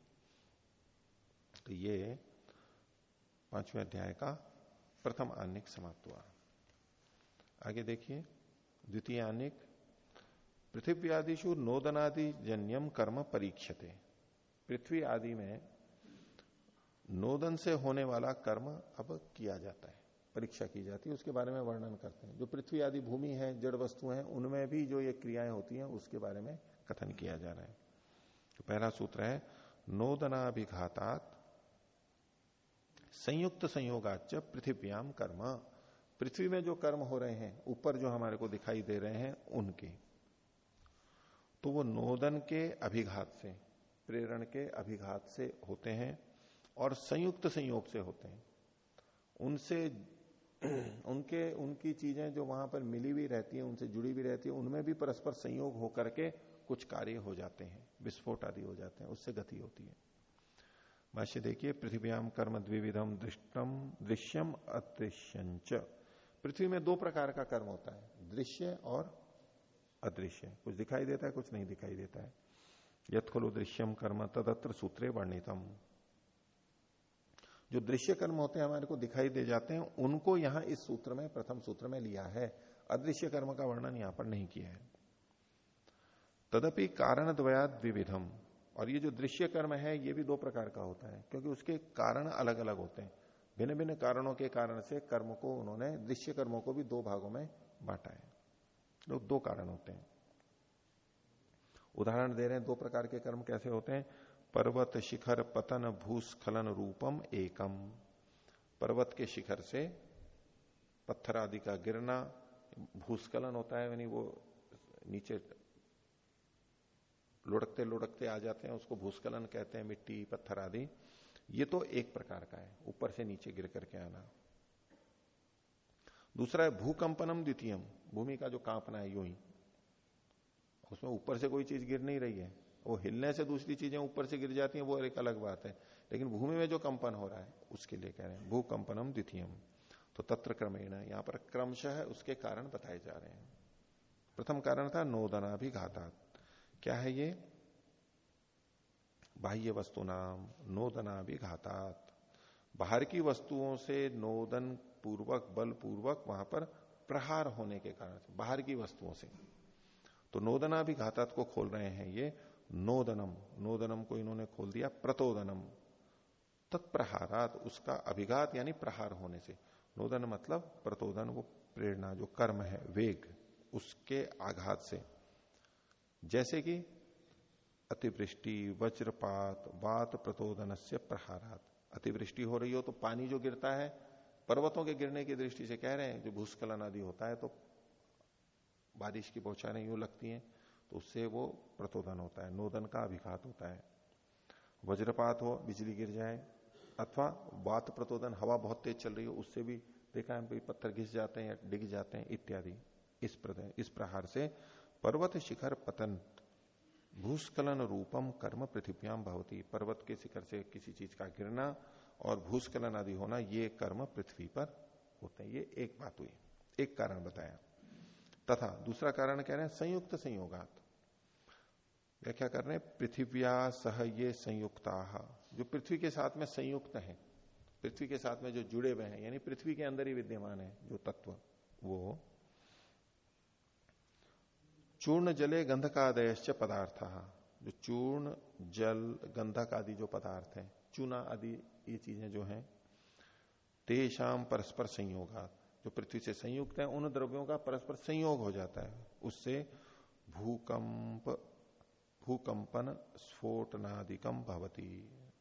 तो ये पाँचवें अध्याय का प्रथम आनिक समाप्त हुआ। आगे देखिए, द्वितीय आनिक, पृथ्वी आदिशु नोदनादि जन्यम कर्म परीक्षते। पृथ्वी आदि में नोदन से होने वाला कर्म अब किया जाता है, परीक्षा की जाती है, उसके बारे में वर्णन करते हैं। जो पृथ्वी आदि भूमि है, जड़ वस्तु है, उनमें भी जो ये क्रियाएँ होती हैं, उसके बारे में कथन किया जा रहा है। पहला सूत्र है, नोदनाभिघातात, संयुक्त संयोगाच पृथ्व्याम कर्म। पृथ्वी में जो कर्म हो रहे हैं, ऊपर जो हमारे को दिखाई दे रहे हैं, उनके। तो वो नोदन के अभिघात से, प्रेरण के अभिघात से होते हैं और संयुक्त संयोग से होते हैं। उनसे, उनके, उनकी चीज़ें जो वहाँ पर मिली भी रहती है, उनसे जुड़ी भी रहती है, उनमें भी परस्पर संयोग होकर के कुछ कार्य हो जाते हैं, विस्फोट आदि हो जाते हैं, उससे गति होती है। भाष्य देखिए पृथ्व्याम कर्म द्विविधम दृष्टम दृश्यम अदृश्य पृथ्वी में दो प्रकार का कर्म होता है, दृश्य और अदृश्य। कुछ दिखाई देता है, कुछ नहीं दिखाई देता है। यथ खलु दृश्यम कर्म तदत्र सूत्रे वर्णितम। जो दृश्य कर्म होते हैं, हमारे को दिखाई दे जाते हैं, उनको यहाँ इस सूत्र में, प्रथम सूत्र में लिया है। अदृश्य कर्म का वर्णन यहाँ पर नहीं किया है। तदपि कारण द्वया द्विविधम। और ये जो दृश्य कर्म है, ये भी दो प्रकार का होता है, क्योंकि उसके कारण अलग अलग होते हैं। भिन्न भिन्न कारणों के कारण से कर्म को उन्होंने, दृश्य कर्मों को भी दो भागों में बांटा है। तो दो कारण होते हैं। उदाहरण दे रहे हैं, दो प्रकार के कर्म कैसे होते हैं? पर्वत शिखर पतन भूस्खलन रूपम एकम। पर्वत के शिखर से पत्थर आदि का गिरना, भूस्खलन होता है, यानी वो नीचे लुढ़कते लुढ़कते आ जाते हैं, उसको भूस्खलन कहते हैं, मिट्टी, पत्थर आदि। ये तो एक प्रकार का है, ऊपर से नीचे गिर करके आना। दूसरा है भूकंपनम द्वितीयम, भूमि का जो कांपना है यूँ ही। उसमें ऊपर से कोई चीज़ गिर नहीं रही है। वो हिलने से दूसरी चीज़ें ऊपर से गिर जाती हैं, वो एक अलग बात है। लेकिन भूमि में जो कंपन हो रहा है, उसके लिए कह रहे हैं, भूकंपनम द्वितीयम। तो तत्र क्रमेण यहाँ पर क्रमशः उसके कारण बताए जा रहे हैं। प्रथम कारण था नोदना भी घाता क्या है ये? बाह्य वस्तु नाम नोदना भी बाहर की वस्तुओं से नोदन पूर्वक बल पूर्वक वहाँ पर प्रहार होने के कारण बाहर की वस्तुओं से। तो नोदना भी घातात को खोल रहे हैं ये नोदनम। नोदनम को इन्होंने खोल दिया प्रतोदनम। तत्प्रहारात उसका अभिघात यानी प्रहार होने से। नोदन मतलब प्रतोदन, वो प्रेरणा, जो कर्म है, वेग, उसके आघात से। जैसे कि अतिवृष्टि, वज्रपात, वात प्रतोदन से प्रहारात। अतिवृष्टि हो रही हो तो पानी जो गिरता है, पर्वतों के गिरने की दृष्टि से कह रहे हैं, जो भूस्खलन आदि होता है तो बारिश की बौछारें यूँ लगती हैं तो उससे वो प्रतोदन होता है, नोदन का अभिघात होता है। वज्रपात हो, बिजली गिर जाए, अथवा वात प्रतोदन, हवा बहुत तेज चल रही हो, उससे भी देखा है पत्थर घिस जाते हैं या डिग जाते हैं, इत्यादि। इस इस प्रहार से पर्वत शिखर पतन, भूस्खलन रूपम कर्म पृथ्व्याम भवती। पर्वत के शिखर से किसी चीज़ का गिरना और भूस्खलन आदि होना, ये कर्म पृथ्वी पर होते हैं। ये एक बात हुई। एक कारण बताया। तथा दूसरा कारण कह रहे हैं संयुक्त संयोगात। व्याख्या कर रहे हैं? पृथ्व्या सह ये संयुक्ता। जो पृथ्वी के साथ में संयुक्त है, पृथ्वी के साथ में जो जुड़े हुए हैं, यानी पृथ्वी के अंदर ही विद्यमान है, जो तत्व, वो चूर्ण जले गंधकादयश्च पदार्थ। जो चूर्ण, जल, गंधक आदि जो पदार्थ है, चूना आदि ये चीज़ें जो हैं तेषाम परस्पर संयोगा जो पृथ्वी से संयुक्त है, उन द्रव्यों का परस्पर संयोग हो जाता है। उससे भूकंप, भूकंपन स्फोटनादिकम भवती।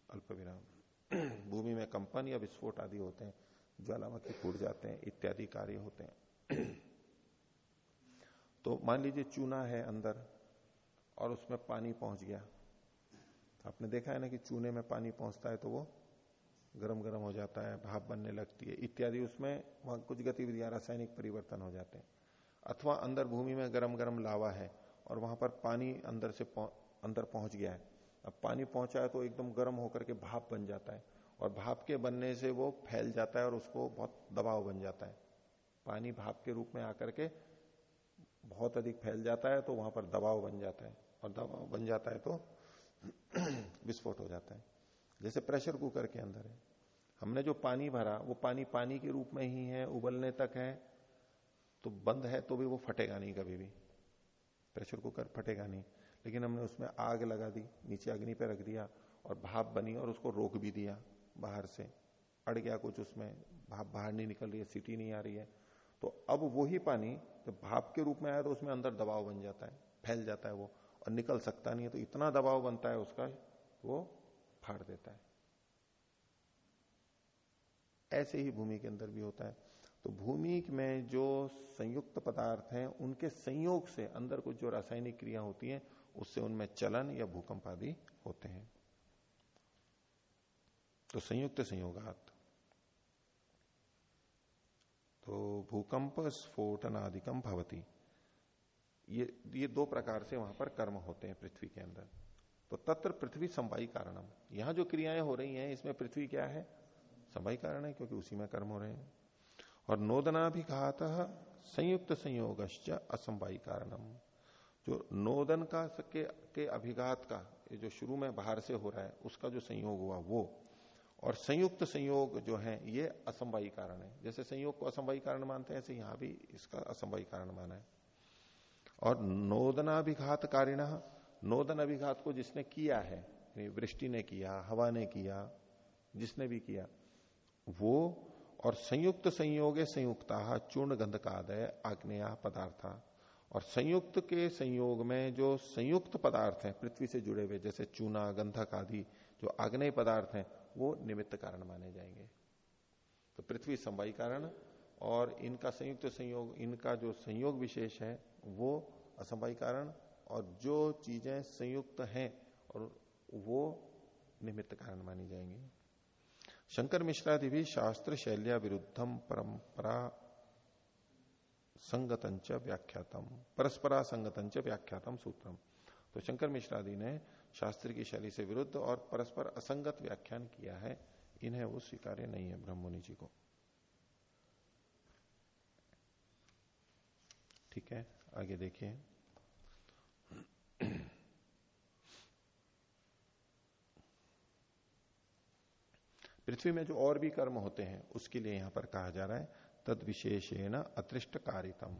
अल्प विराम भूमि में कंपन या विस्फोट आदि होते हैं, ज्वालामुखी फूट जाते हैं, इत्यादि कार्य होते हैं। तो मान लीजिए चूना है अंदर और उसमें पानी पहुँच गया। आपने देखा है ना कि चूने में पानी पहुँचता है तो वो गरम गरम हो जाता है, भाप बनने लगती है, इत्यादि। उसमें वहाँ कुछ गतिविधियाँ, रासायनिक परिवर्तन हो जाते हैं। अथवा अंदर भूमि में गरम गरम लावा है और वहाँ पर पानी अंदर से अंदर पहुँच गया है। अब पानी पहुँचा है तो एकदम गर्म होकर के भाप बन जाता है और भाप के बनने से वो फैल जाता है और उसको बहुत दबाव बन जाता है। पानी भाप के रूप में आकर के बहुत अधिक फैल जाता है तो वहाँ पर दबाव बन जाता है। और दबाव बन जाता है तो विस्फोट हो जाता है। जैसे प्रेशर कुकर के अंदर है। हमने जो पानी भरा, वो पानी पानी के रूप में ही है, उबलने तक है। तो बंद है तो भी वो फटेगा नहीं कभी भी। प्रेशर कुकर फटेगा नहीं। लेकिन हमने उसमें आग लगा दी, नीचे अग्नि पे रख दिया और भाप बनी और उसको रोक भी दिया बाहर से। अड़ गया कुछ उसमें, भाप बाहर नहीं निकल रही है, सीटी नहीं आ रही है। तो अब वही पानी जब भाप के रूप में आया तो उसमें अंदर दबाव बन जाता है, फैल जाता है वो, और निकल सकता नहीं है तो इतना दबाव बनता है उसका, वो फाड़ देता है। ऐसे ही भूमि के अंदर भी होता है। तो भूमि में जो संयुक्त पदार्थ हैं, उनके संयोग से अंदर कुछ जो रासायनिक क्रिया होती है, उससे उनमें चलन या भूकंप आदि होते हैं। तो संयुक्त संयोगात। तो भूकंप स्फोटन आदिकम भवती। ये ये दो प्रकार से वहाँ पर कर्म होते हैं पृथ्वी के अंदर। तो तत्र पृथ्वी संवाई कारणम। यहाँ जो क्रियाएँ हो रही हैं इसमें पृथ्वी क्या है? संवाई कारण है क्योंकि उसी में कर्म हो रहे हैं। और नोदनाभिघात संयुक्त संयोग असंवाई कारणम। जो नोदन का के, के अभिघात का जो शुरू में बाहर से हो रहा है उसका जो संयोग हुआ वो और संयुक्त संयोग जो है, ये असंवाई कारण है। जैसे संयोग को असंवाई कारण मानते हैं, ऐसे यहाँ भी इसका असंवाई कारण माना है। और नोदनाभिघात कारिण नोदन अभिघात को जिसने किया है वृष्टि ने किया, हवा ने किया, जिसने भी किया, वो और संयुक्त संयोग संयुक्ता चूर्ण गंध का आदय आग्नेय पदार्था। और संयुक्त के संयोग में जो संयुक्त पदार्थ हैं, पृथ्वी से जुड़े हुए, जैसे चूना, गंधक आदि, जो आग्नेय पदार्थ हैं वो निमित्त कारण माने जाएँगे। तो पृथ्वी संवाई कारण और इनका संयुक्त संयोग, इनका जो संयोग विशेष है, वो असंवाई कारण और जो चीज़ें संयुक्त हैं और वो निमित्त कारण मानी जाएँगी। शंकर मिश्रा मिश्रादि भी शास्त्र शैल्या विरुद्धम परंपरा संगतंच व्याख्यातम, परस्परा संगतंच व्याख्यातम सूत्रम। तो शंकर मिश्रादि ने शास्त्र की शैली से विरुद्ध और परस्पर असंगत व्याख्यान किया है। इन्हें वो स्वीकार्य नहीं है ब्रह्मणि जी को। ठीक है, आगे देखिए। पृथ्वी में जो और भी कर्म होते हैं, उसके लिए यहाँ पर कहा जा रहा है तद विशेषेण अतृष्ट कारितम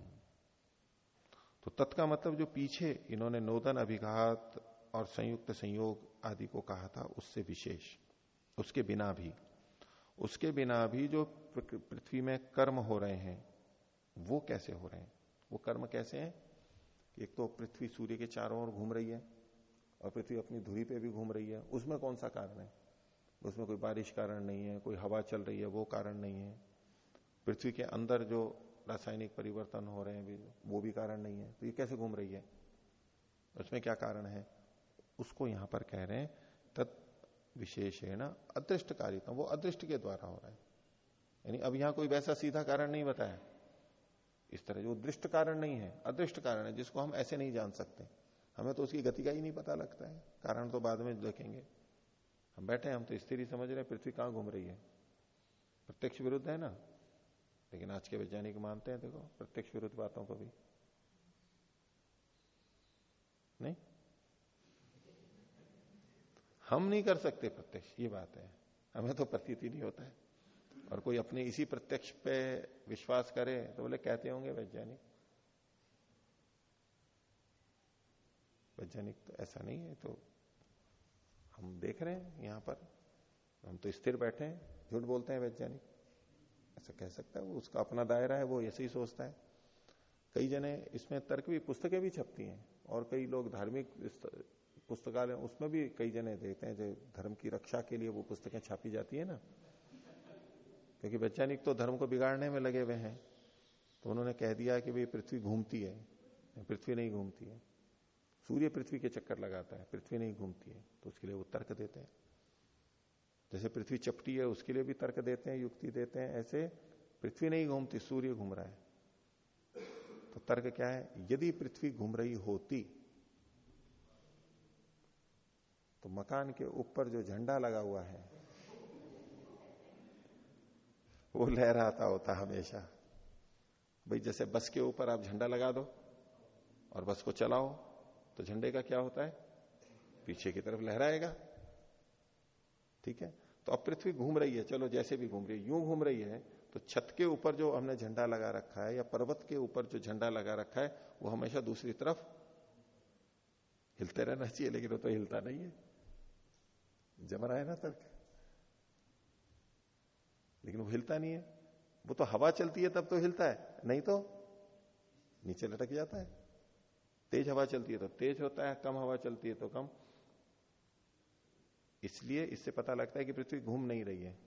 तो तत् का मतलब जो पीछे इन्होंने नोदन अभिघात और संयुक्त संयोग आदि को कहा था, उससे विशेष। उसके बिना भी। उसके बिना भी जो पृथ्वी में कर्म हो रहे हैं, वो कैसे हो रहे हैं? वो कर्म कैसे हैं? एक तो पृथ्वी सूर्य के चारों ओर घूम रही है, और पृथ्वी अपनी धुरी पे भी घूम रही है। उसमें कौन सा कारण है? उसमें कोई बारिश कारण नहीं है, कोई हवा चल रही है, वो कारण नहीं है। पृथ्वी के अंदर जो रासायनिक परिवर्तन हो रहे हैं, वो भी कारण नहीं है। तो ये कैसे घूम रही है? उसमें क्या कारण है? उसको यहाँ पर कह रहे हैं, तत् विशेषण अदृष्ट कारिता वो अदृष्ट के द्वारा हो रहा है। यानी अब यहाँ कोई वैसा सीधा कारण नहीं बताया। इस तरह जो दृष्ट कारण नहीं है, अदृष्ट कारण है, जिसको हम ऐसे नहीं जान सकते। हमें तो उसकी गति का ही नहीं पता लगता है। कारण तो बाद में देखेंगे। हम बैठे हम तो स्थिर ही समझ रहे हैं, पृथ्वी कहाँ घूम रही है? प्रत्यक्ष विरुद्ध है ना? लेकिन आज के वैज्ञानिक मानते हैं, देखो, प्रत्यक्ष विरुद्ध बातों को भी। नहीं? हम नहीं कर सकते प्रत्यक्ष, ये बात है। हमें तो प्रतीति नहीं होता है। और कोई अपने इसी प्रत्यक्ष पे विश्वास करे तो बोले, कहते होंगे वैज्ञानिक। वैज्ञानिक तो ऐसा नहीं है तो हम देख रहे हैं यहाँ पर। हम तो स्थिर बैठे हैं, झूठ बोलते हैं वैज्ञानिक। ऐसा कह सकता है, वो उसका अपना दायरा है, वो ऐसे ही सोचता है। कई जने इसमें तर्क भी, पुस्तकें भी छपती हैं, और कई लोग धार्मिक पुस्तकालय, उसमें भी कई जने देते हैं जो धर्म की रक्षा के लिए वो पुस्तकें छापी जाती है ना। क्योंकि वैज्ञानिक तो धर्म को बिगाड़ने में लगे हुए हैं। तो उन्होंने कह दिया कि भाई, पृथ्वी घूमती है, पृथ्वी नहीं घूमती है। सूर्य पृथ्वी के चक्कर लगाता है, पृथ्वी नहीं घूमती है तो उसके लिए वो तर्क देते हैं। जैसे पृथ्वी चपटी है, उसके लिए भी तर्क देते हैं, युक्ति देते हैं। ऐसे पृथ्वी नहीं घूमती, सूर्य घूम रहा है। तो तर्क क्या है? यदि पृथ्वी घूम रही होती तो मकान के ऊपर जो झंडा लगा हुआ है, वो लहराता होता हमेशा। भाई, जैसे बस के ऊपर आप झंडा लगा दो और बस को चलाओ तो झंडे का क्या होता है? पीछे की तरफ़ लहराएगा। ठीक है? तो अब पृथ्वी घूम रही है। चलो, जैसे भी घूम रही है। यूँ घूम रही है तो छत के ऊपर जो हमने झंडा लगा रखा है या पर्वत के ऊपर जो झंडा लगा रखा है, वो हमेशा दूसरी तरफ़ हिलते रहना चाहिए, लेकिन वो तो हिलता नहीं है। जम रहा है ना तर्क। लेकिन वो हिलता नहीं है। वो तो हवा चलती है, तब तो हिलता है। नहीं तो नीचे लटक जाता है। तेज हवा चलती है तो तेज होता है, कम हवा चलती है तो कम। इसलिए इससे पता लगता है कि पृथ्वी घूम नहीं रही है।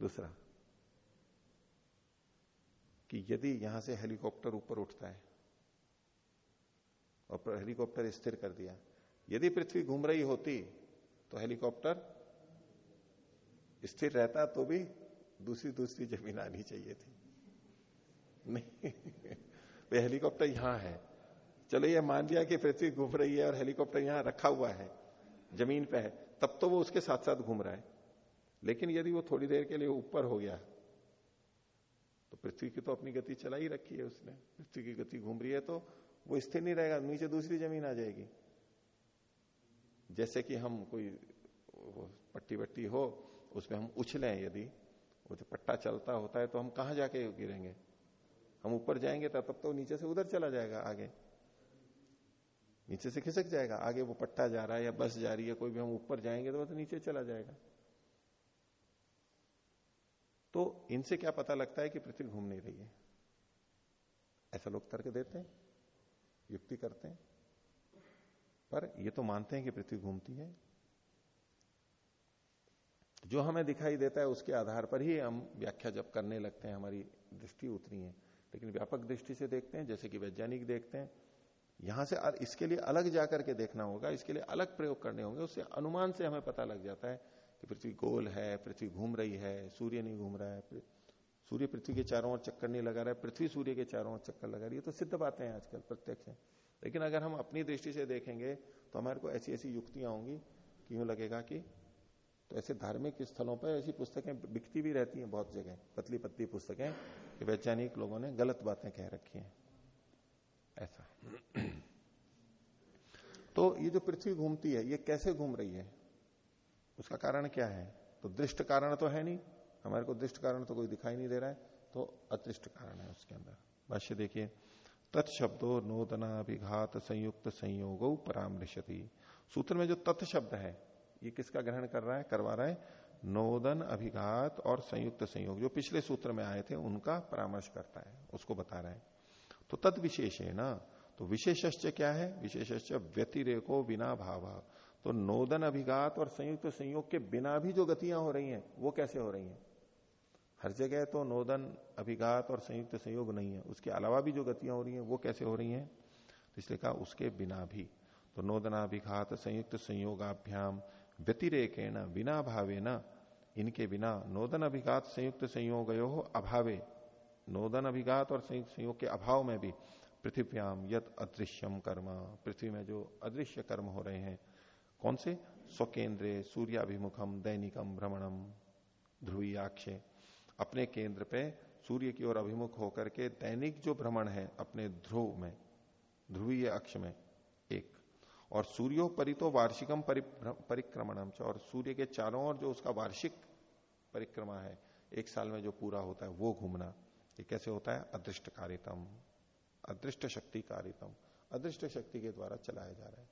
दूसरा, कि यदि यहाँ से हेलीकॉप्टर ऊपर उठता है और हेलीकॉप्टर स्थिर कर दिया यदि पृथ्वी घूम रही होती तो हेलीकॉप्टर स्थिर रहता तो भी दूसरी दूसरी ज़मीन आनी चाहिए थी। नहीं हेलीकॉप्टर यहाँ है। चलो ये मान लिया कि पृथ्वी घूम रही है और हेलीकॉप्टर यहाँ रखा हुआ है, ज़मीन पे है, तब तो वो उसके साथ साथ घूम रहा है। लेकिन यदि वो थोड़ी देर के लिए ऊपर हो गया तो पृथ्वी की तो अपनी गति चला ही रखी है उसने। पृथ्वी की गति घूम रही है तो वो स्थिर नहीं रहेगा, नीचे दूसरी ज़मीन आ जाएगी। जैसे कि हम कोई पट्टी वट्टी हो, उसमें हम उछले यदि, वो जो पट्टा चलता होता है तो हम कहाँ जाके गिरेंगे? हम ऊपर जाएँगे तो तब तो नीचे से उधर चला जाएगा आगे। नीचे से खिसक जाएगा, आगे वो पट्टा जा रहा है या बस जा रही है, कोई भी हम ऊपर जाएँगे तो वो तो नीचे चला जाएगा। तो इनसे क्या पता लगता है कि पृथ्वी घूम नहीं रही है? ऐसा लोग तर्क देते हैं, युक्ति करते हैं। पर ये तो मानते हैं कि पृथ्वी घूमती है। जो हमें दिखाई देता है उसके आधार पर ही हम व्याख्या जब करने लगते हैं, हमारी दृष्टि उतनी है। लेकिन व्यापक दृष्टि से देखते हैं, जैसे कि वैज्ञानिक देखते हैं, यहाँ से इसके लिए अलग जाकर के देखना होगा, इसके लिए अलग प्रयोग करने होंगे, उससे अनुमान से हमें पता लग जाता है कि पृथ्वी गोल है, पृथ्वी घूम रही है, सूर्य नहीं घूम रहा है सूर्य पृथ्वी के चारों ओर चक्कर नहीं लगा रहा है, पृथ्वी सूर्य के चारों ओर चक्कर लगा रही है। तो सिद्ध बातें हैं आजकल प्रत्यक्ष है। लेकिन अगर हम अपनी दृष्टि से देखेंगे तो हमारे को ऐसी ऐसी युक्तियाँ होंगी, कि यूँ लगेगा कि तो ऐसे धार्मिक स्थलों पर ऐसी पुस्तकें बिकती भी रहती हैं बहुत जगह। पतली पतली पुस्तकें, कि वैज्ञानिक लोगों ने गलत बातें कह रखी हैं। ऐसा। तो ये जो पृथ्वी घूमती है, ये कैसे घूम रही है? उसका कारण क्या है? तो दृष्ट कारण तो है नहीं। हमारे को दृष्ट कारण तो कोई दिखाई नहीं दे रहा है तो अदृष्ट कारण है उसके अंदर। भाष्य देखिए। तत्शब्दो नोदनाभिघात संयुक्त संयोग परामृशति। सूत्र में जो तत् शब्द है, ये किसका ग्रहण कर रहा है? करवा रहा है। नोदन, अभिघात और संयुक्त संयोग। जो पिछले सूत्र में आए थे, उनका परामर्श करता है, उसको बता रहा है। तो तद विशेष है ना तो विशेषश्च क्या है? विशेषश्च व्यतिरेको बिना भाव। तो नोदन, अभिघात और संयुक्त संयोग के बिना भी जो गतियाँ हो रही हैं, वो कैसे हो रही हैं? हर जगह तो नोदन, अभिघात और संयुक्त संयोग नहीं है। उसके अलावा भी जो गतियाँ हो रही हैं, वो कैसे हो रही हैं? तो इसलिए कहा, उसके बिना भी। तो नोदनाभिघात, संयुक्त संयोगाभ्याम व्यतिरेक न बिना भावे न, इनके बिना नोदन अभिघात संयुक्त संयोग अभावे। नोदन अभिघात और संयुक्त संयोग के अभाव में भी पृथ्व्याम यत अदृश्यम कर्म। पृथ्वी में जो अदृश्य कर्म हो रहे हैं, कौन से? स्वकेंद्रे सूर्याभिमुखम दैनिकम भ्रमणम ध्रुवी आक्षे अपने केंद्र पे सूर्य की ओर अभिमुख होकर के दैनिक जो भ्रमण है अपने ध्रुव में, ध्रुवीय अक्ष में, एक। और सूर्यो परितो वार्षिकम परिक्रमणम और सूर्य के चारों ओर जो उसका वार्षिक परिक्रमा है, एक साल में जो पूरा होता है, वो घूमना, ये कैसे होता है? अदृष्ट कारितम अदृष्ट शक्ति कारितम अदृष्ट शक्ति के द्वारा चलाया जा रहा है।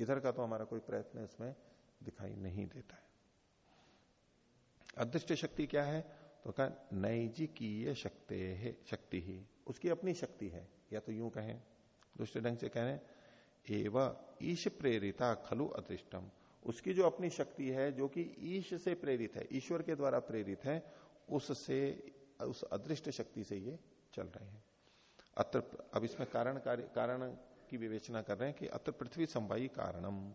इधर का तो हमारा कोई प्रयत्न इसमें दिखाई नहीं देता है। अदृष्ट शक्ति क्या है? तो कहा नैजिकीय शक्ति है, शक्ति ही। उसकी अपनी शक्ति है। या तो यूँ कहें दूसरे ढंग से कह रहे एवं ईश प्रेरिता खलु अदृष्टम। उसकी जो अपनी शक्ति है, जो कि ईश से प्रेरित है, ईश्वर के द्वारा प्रेरित है, उससे, उस अदृष्ट शक्ति से ये चल रहे हैं। अत्र, अब इसमें कारण कारण की विवेचना कर रहे हैं कि अत्र पृथ्वी संवाई कारणम।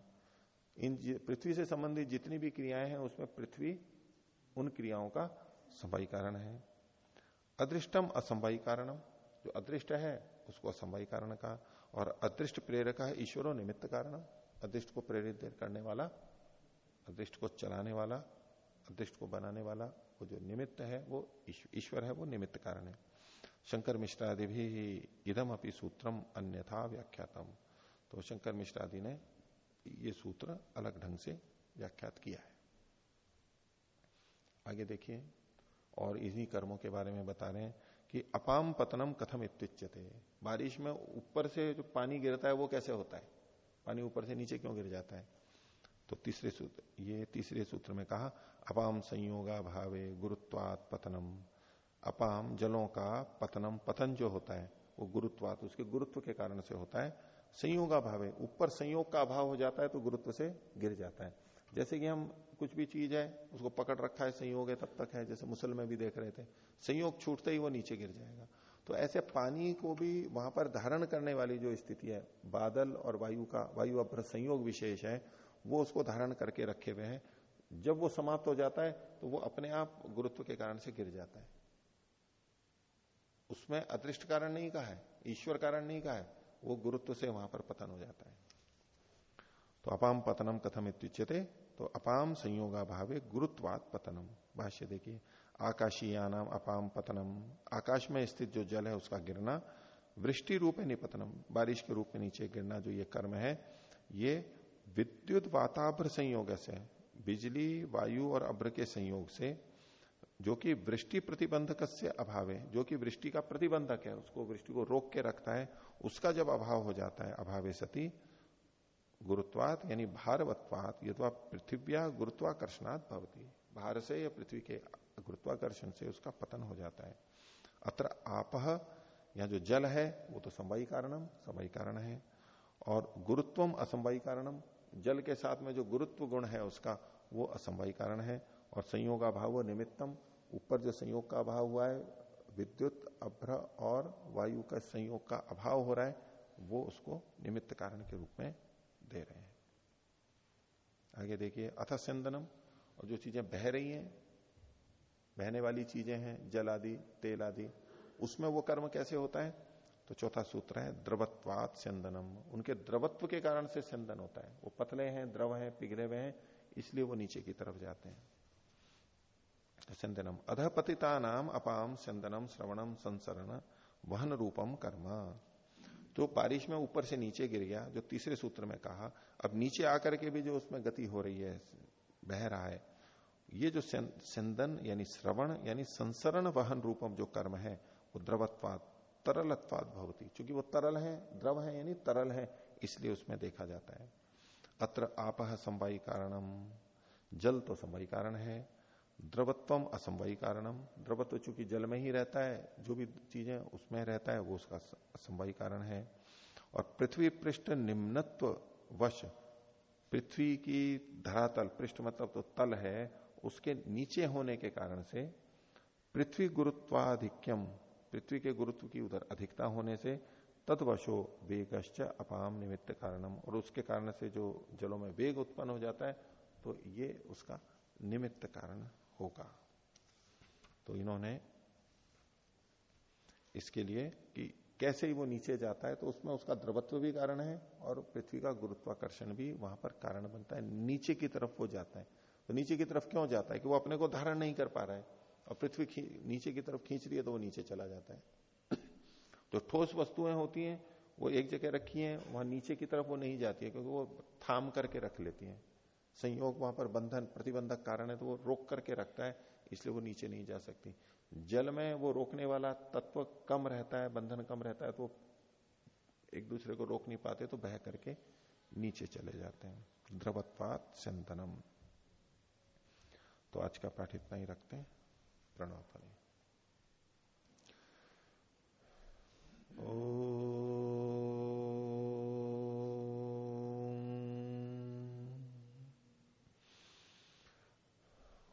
इन पृथ्वी से संबंधित जितनी भी क्रियाएँ हैं, उसमें पृथ्वी उन क्रियाओं का संवाई कारण है। अदृष्टम असंवाई कारणम। जो अदृष्ट है, उसको असंवाई कारण कहा। और अदृष्ट प्रेरक है, ईश्वरों निमित्त कारण अदृष्ट को प्रेरित करने वाला, अदृष्ट को चलाने वाला, अदृष्ट को बनाने वाला, वो जो निमित्त है, वो ईश्वर है, वो निमित्त कारण है। शंकर मिश्रादि भी इदम अपनी सूत्रम अन्यथा व्याख्यातम। तो शंकर मिश्रादि ने ये सूत्र अलग ढंग से व्याख्यात किया है। आगे देखिए। और इन्हीं कर्मों के बारे में बता रहे हैं कि अपाम पतनम कथम इत्युच्यते। बारिश में ऊपर से जो पानी गिरता है, वो कैसे होता है? पानी ऊपर से नीचे क्यों गिर जाता है? तो तीसरे सूत्र, ये तीसरे सूत्र में कहा, अपाम संयोगा भावे गुरुत्वात पतनम। अपाम जलों का पतनम, पतन जो होता है, वो गुरुत्वात, उसके गुरुत्व के कारण से होता है। संयोगा भावे, ऊपर संयोग का अभाव हो जाता है तो गुरुत्व से गिर जाता है। जैसे कि हम कुछ भी चीज़ है, उसको पकड़ रखा है, संयोग है, तब तक है, जैसे मुसल में भी देख रहे थे। संयोग छूटते ही वो नीचे गिर जाएगा। तो ऐसे पानी को भी वहाँ पर धारण करने वाली जो स्थिति है, बादल और वायु का, वायु अभ्र संयोग विशेष है, वो उसको धारण करके रखे हुए हैं। जब वो समाप्त हो जाता है तो वो अपने आप गुरुत्व के कारण से गिर जाता है। उसमें अदृष्ट कारण नहीं कहा है, ईश्वर कारण नहीं कहा है, वो गुरुत्व से वहाँ पर पतन हो जाता है। तो अपाम पतनम कथम इत्युच्यते तो अपाम संयोगा भावे गुरुत्वात पतनम। भाष्य देखिए आकाशीया नाम अपाम पतनम। आकाश में स्थित जो जल है, उसका गिरना, वृष्टि रूप निपतनम। बारिश के रूप में नीचे गिरना जो ये कर्म है, ये विद्युत वाताभ्र संयोग से, बिजली, वायु और अभ्र के संयोग से, जो कि वृष्टि प्रतिबंधक से अभाव है, जो कि वृष्टि का प्रतिबंधक है, उसको वृष्टि को रोक के रखता है, उसका जब अभाव हो जाता है, अभावे सती गुरुत्वात, यानी भारवत्वात यथवा पृथ्व्या गुरुत्वाकर्षणात भवती। भार से या पृथ्वी के गुरुत्वाकर्षण से उसका पतन हो जाता है। अत्र आपह या जो जल है, वो तो संवाई कारणम संवाई कारण है। और गुरुत्वम असंवाई कारणम, जल के साथ में जो गुरुत्व गुण है उसका, वो असंवाई कारण है। और संयोग का अभाव निमित्तम, ऊपर जो संयोग का अभाव हुआ है, विद्युत, अभ्र और वायु का संयोग का अभाव हो रहा है, वो उसको निमित्त कारण के रूप में दे रहे हैं। आगे देखिए अथ सिंदनम और जो चीज़ें बह रही हैं, बहने वाली चीज़ें हैं, जल आदि, तेल आदि, उसमें वो कर्म कैसे होता है? तो चौथा सूत्र है, द्रवत्वात सिंदनम उनके द्रवत्व के कारण से सिंदन होता है। वो पतले हैं, द्रव हैं, पिघले हुए हैं, इसलिए वो नीचे की तरफ़ जाते हैं। तो सिंदनम अधपतिता नाम अपाम सिंदनम श्रवणम संसरण, वहन रूपम कर्म। जो बारिश में ऊपर से नीचे गिर गया, जो तीसरे सूत्र में कहा, अब नीचे आकर के भी जो उसमें गति हो रही है, बह रहा है, ये जो सिंदन यानी श्रवण यानी संसरण वहन रूपम जो कर्म है, वो द्रवत्वाद तरलत्वाद भवती। चूँकि वो तरल है, द्रव है यानी तरल है, इसलिए उसमें देखा जाता है। अत्र आपह संवाई कारणम, जल तो संवाई कारण है द्रवत्वम असंभवी कारणम। द्रवत्व चूँकि जल में ही रहता है, जो भी चीज़ें उसमें रहता है, वो उसका असंभवी कारण है। और पृथ्वी पृष्ठ निम्नत्व वश, पृथ्वी की धरातल, पृष्ठ मतलब तो तल है, उसके नीचे होने के कारण से पृथ्वी गुरुत्वाधिक्यम, पृथ्वी के गुरुत्व की उधर अधिकता होने से तत्वशो वेगश्च अपाम निमित्त कारणम। और उसके कारण से जो जलों में वेग उत्पन्न हो जाता है तो ये उसका निमित्त कारण होगा। तो इन्होंने इसके लिए कि कैसे ही वो नीचे जाता है तो उसमें उसका द्रवत्व भी कारण है और पृथ्वी का गुरुत्वाकर्षण भी वहाँ पर कारण बनता है। नीचे की तरफ़ वो जाता है। तो नीचे की तरफ़ क्यों जाता है कि वो अपने को धारण नहीं कर पा रहा है? और पृथ्वी नीचे की तरफ़ खींच रही है तो वो नीचे चला जाता है। जो ठोस वस्तुएँ होती हैं, वो एक जगह रखी हैं, वहाँ नीचे की तरफ़ वो नहीं जाती है, क्योंकि वो थाम करके रख लेती हैं। संयोग वहाँ पर बंधन, प्रतिबंधक कारण है तो वो रोक करके रखता है, इसलिए वो नीचे नहीं जा सकती। जल में वो रोकने वाला तत्व कम रहता है, बंधन कम रहता है तो एक दूसरे को रोक नहीं पाते तो बह करके नीचे चले जाते हैं। द्रवत्वात संतनम। तो आज का पाठ इतना ही रखते हैं। प्रणव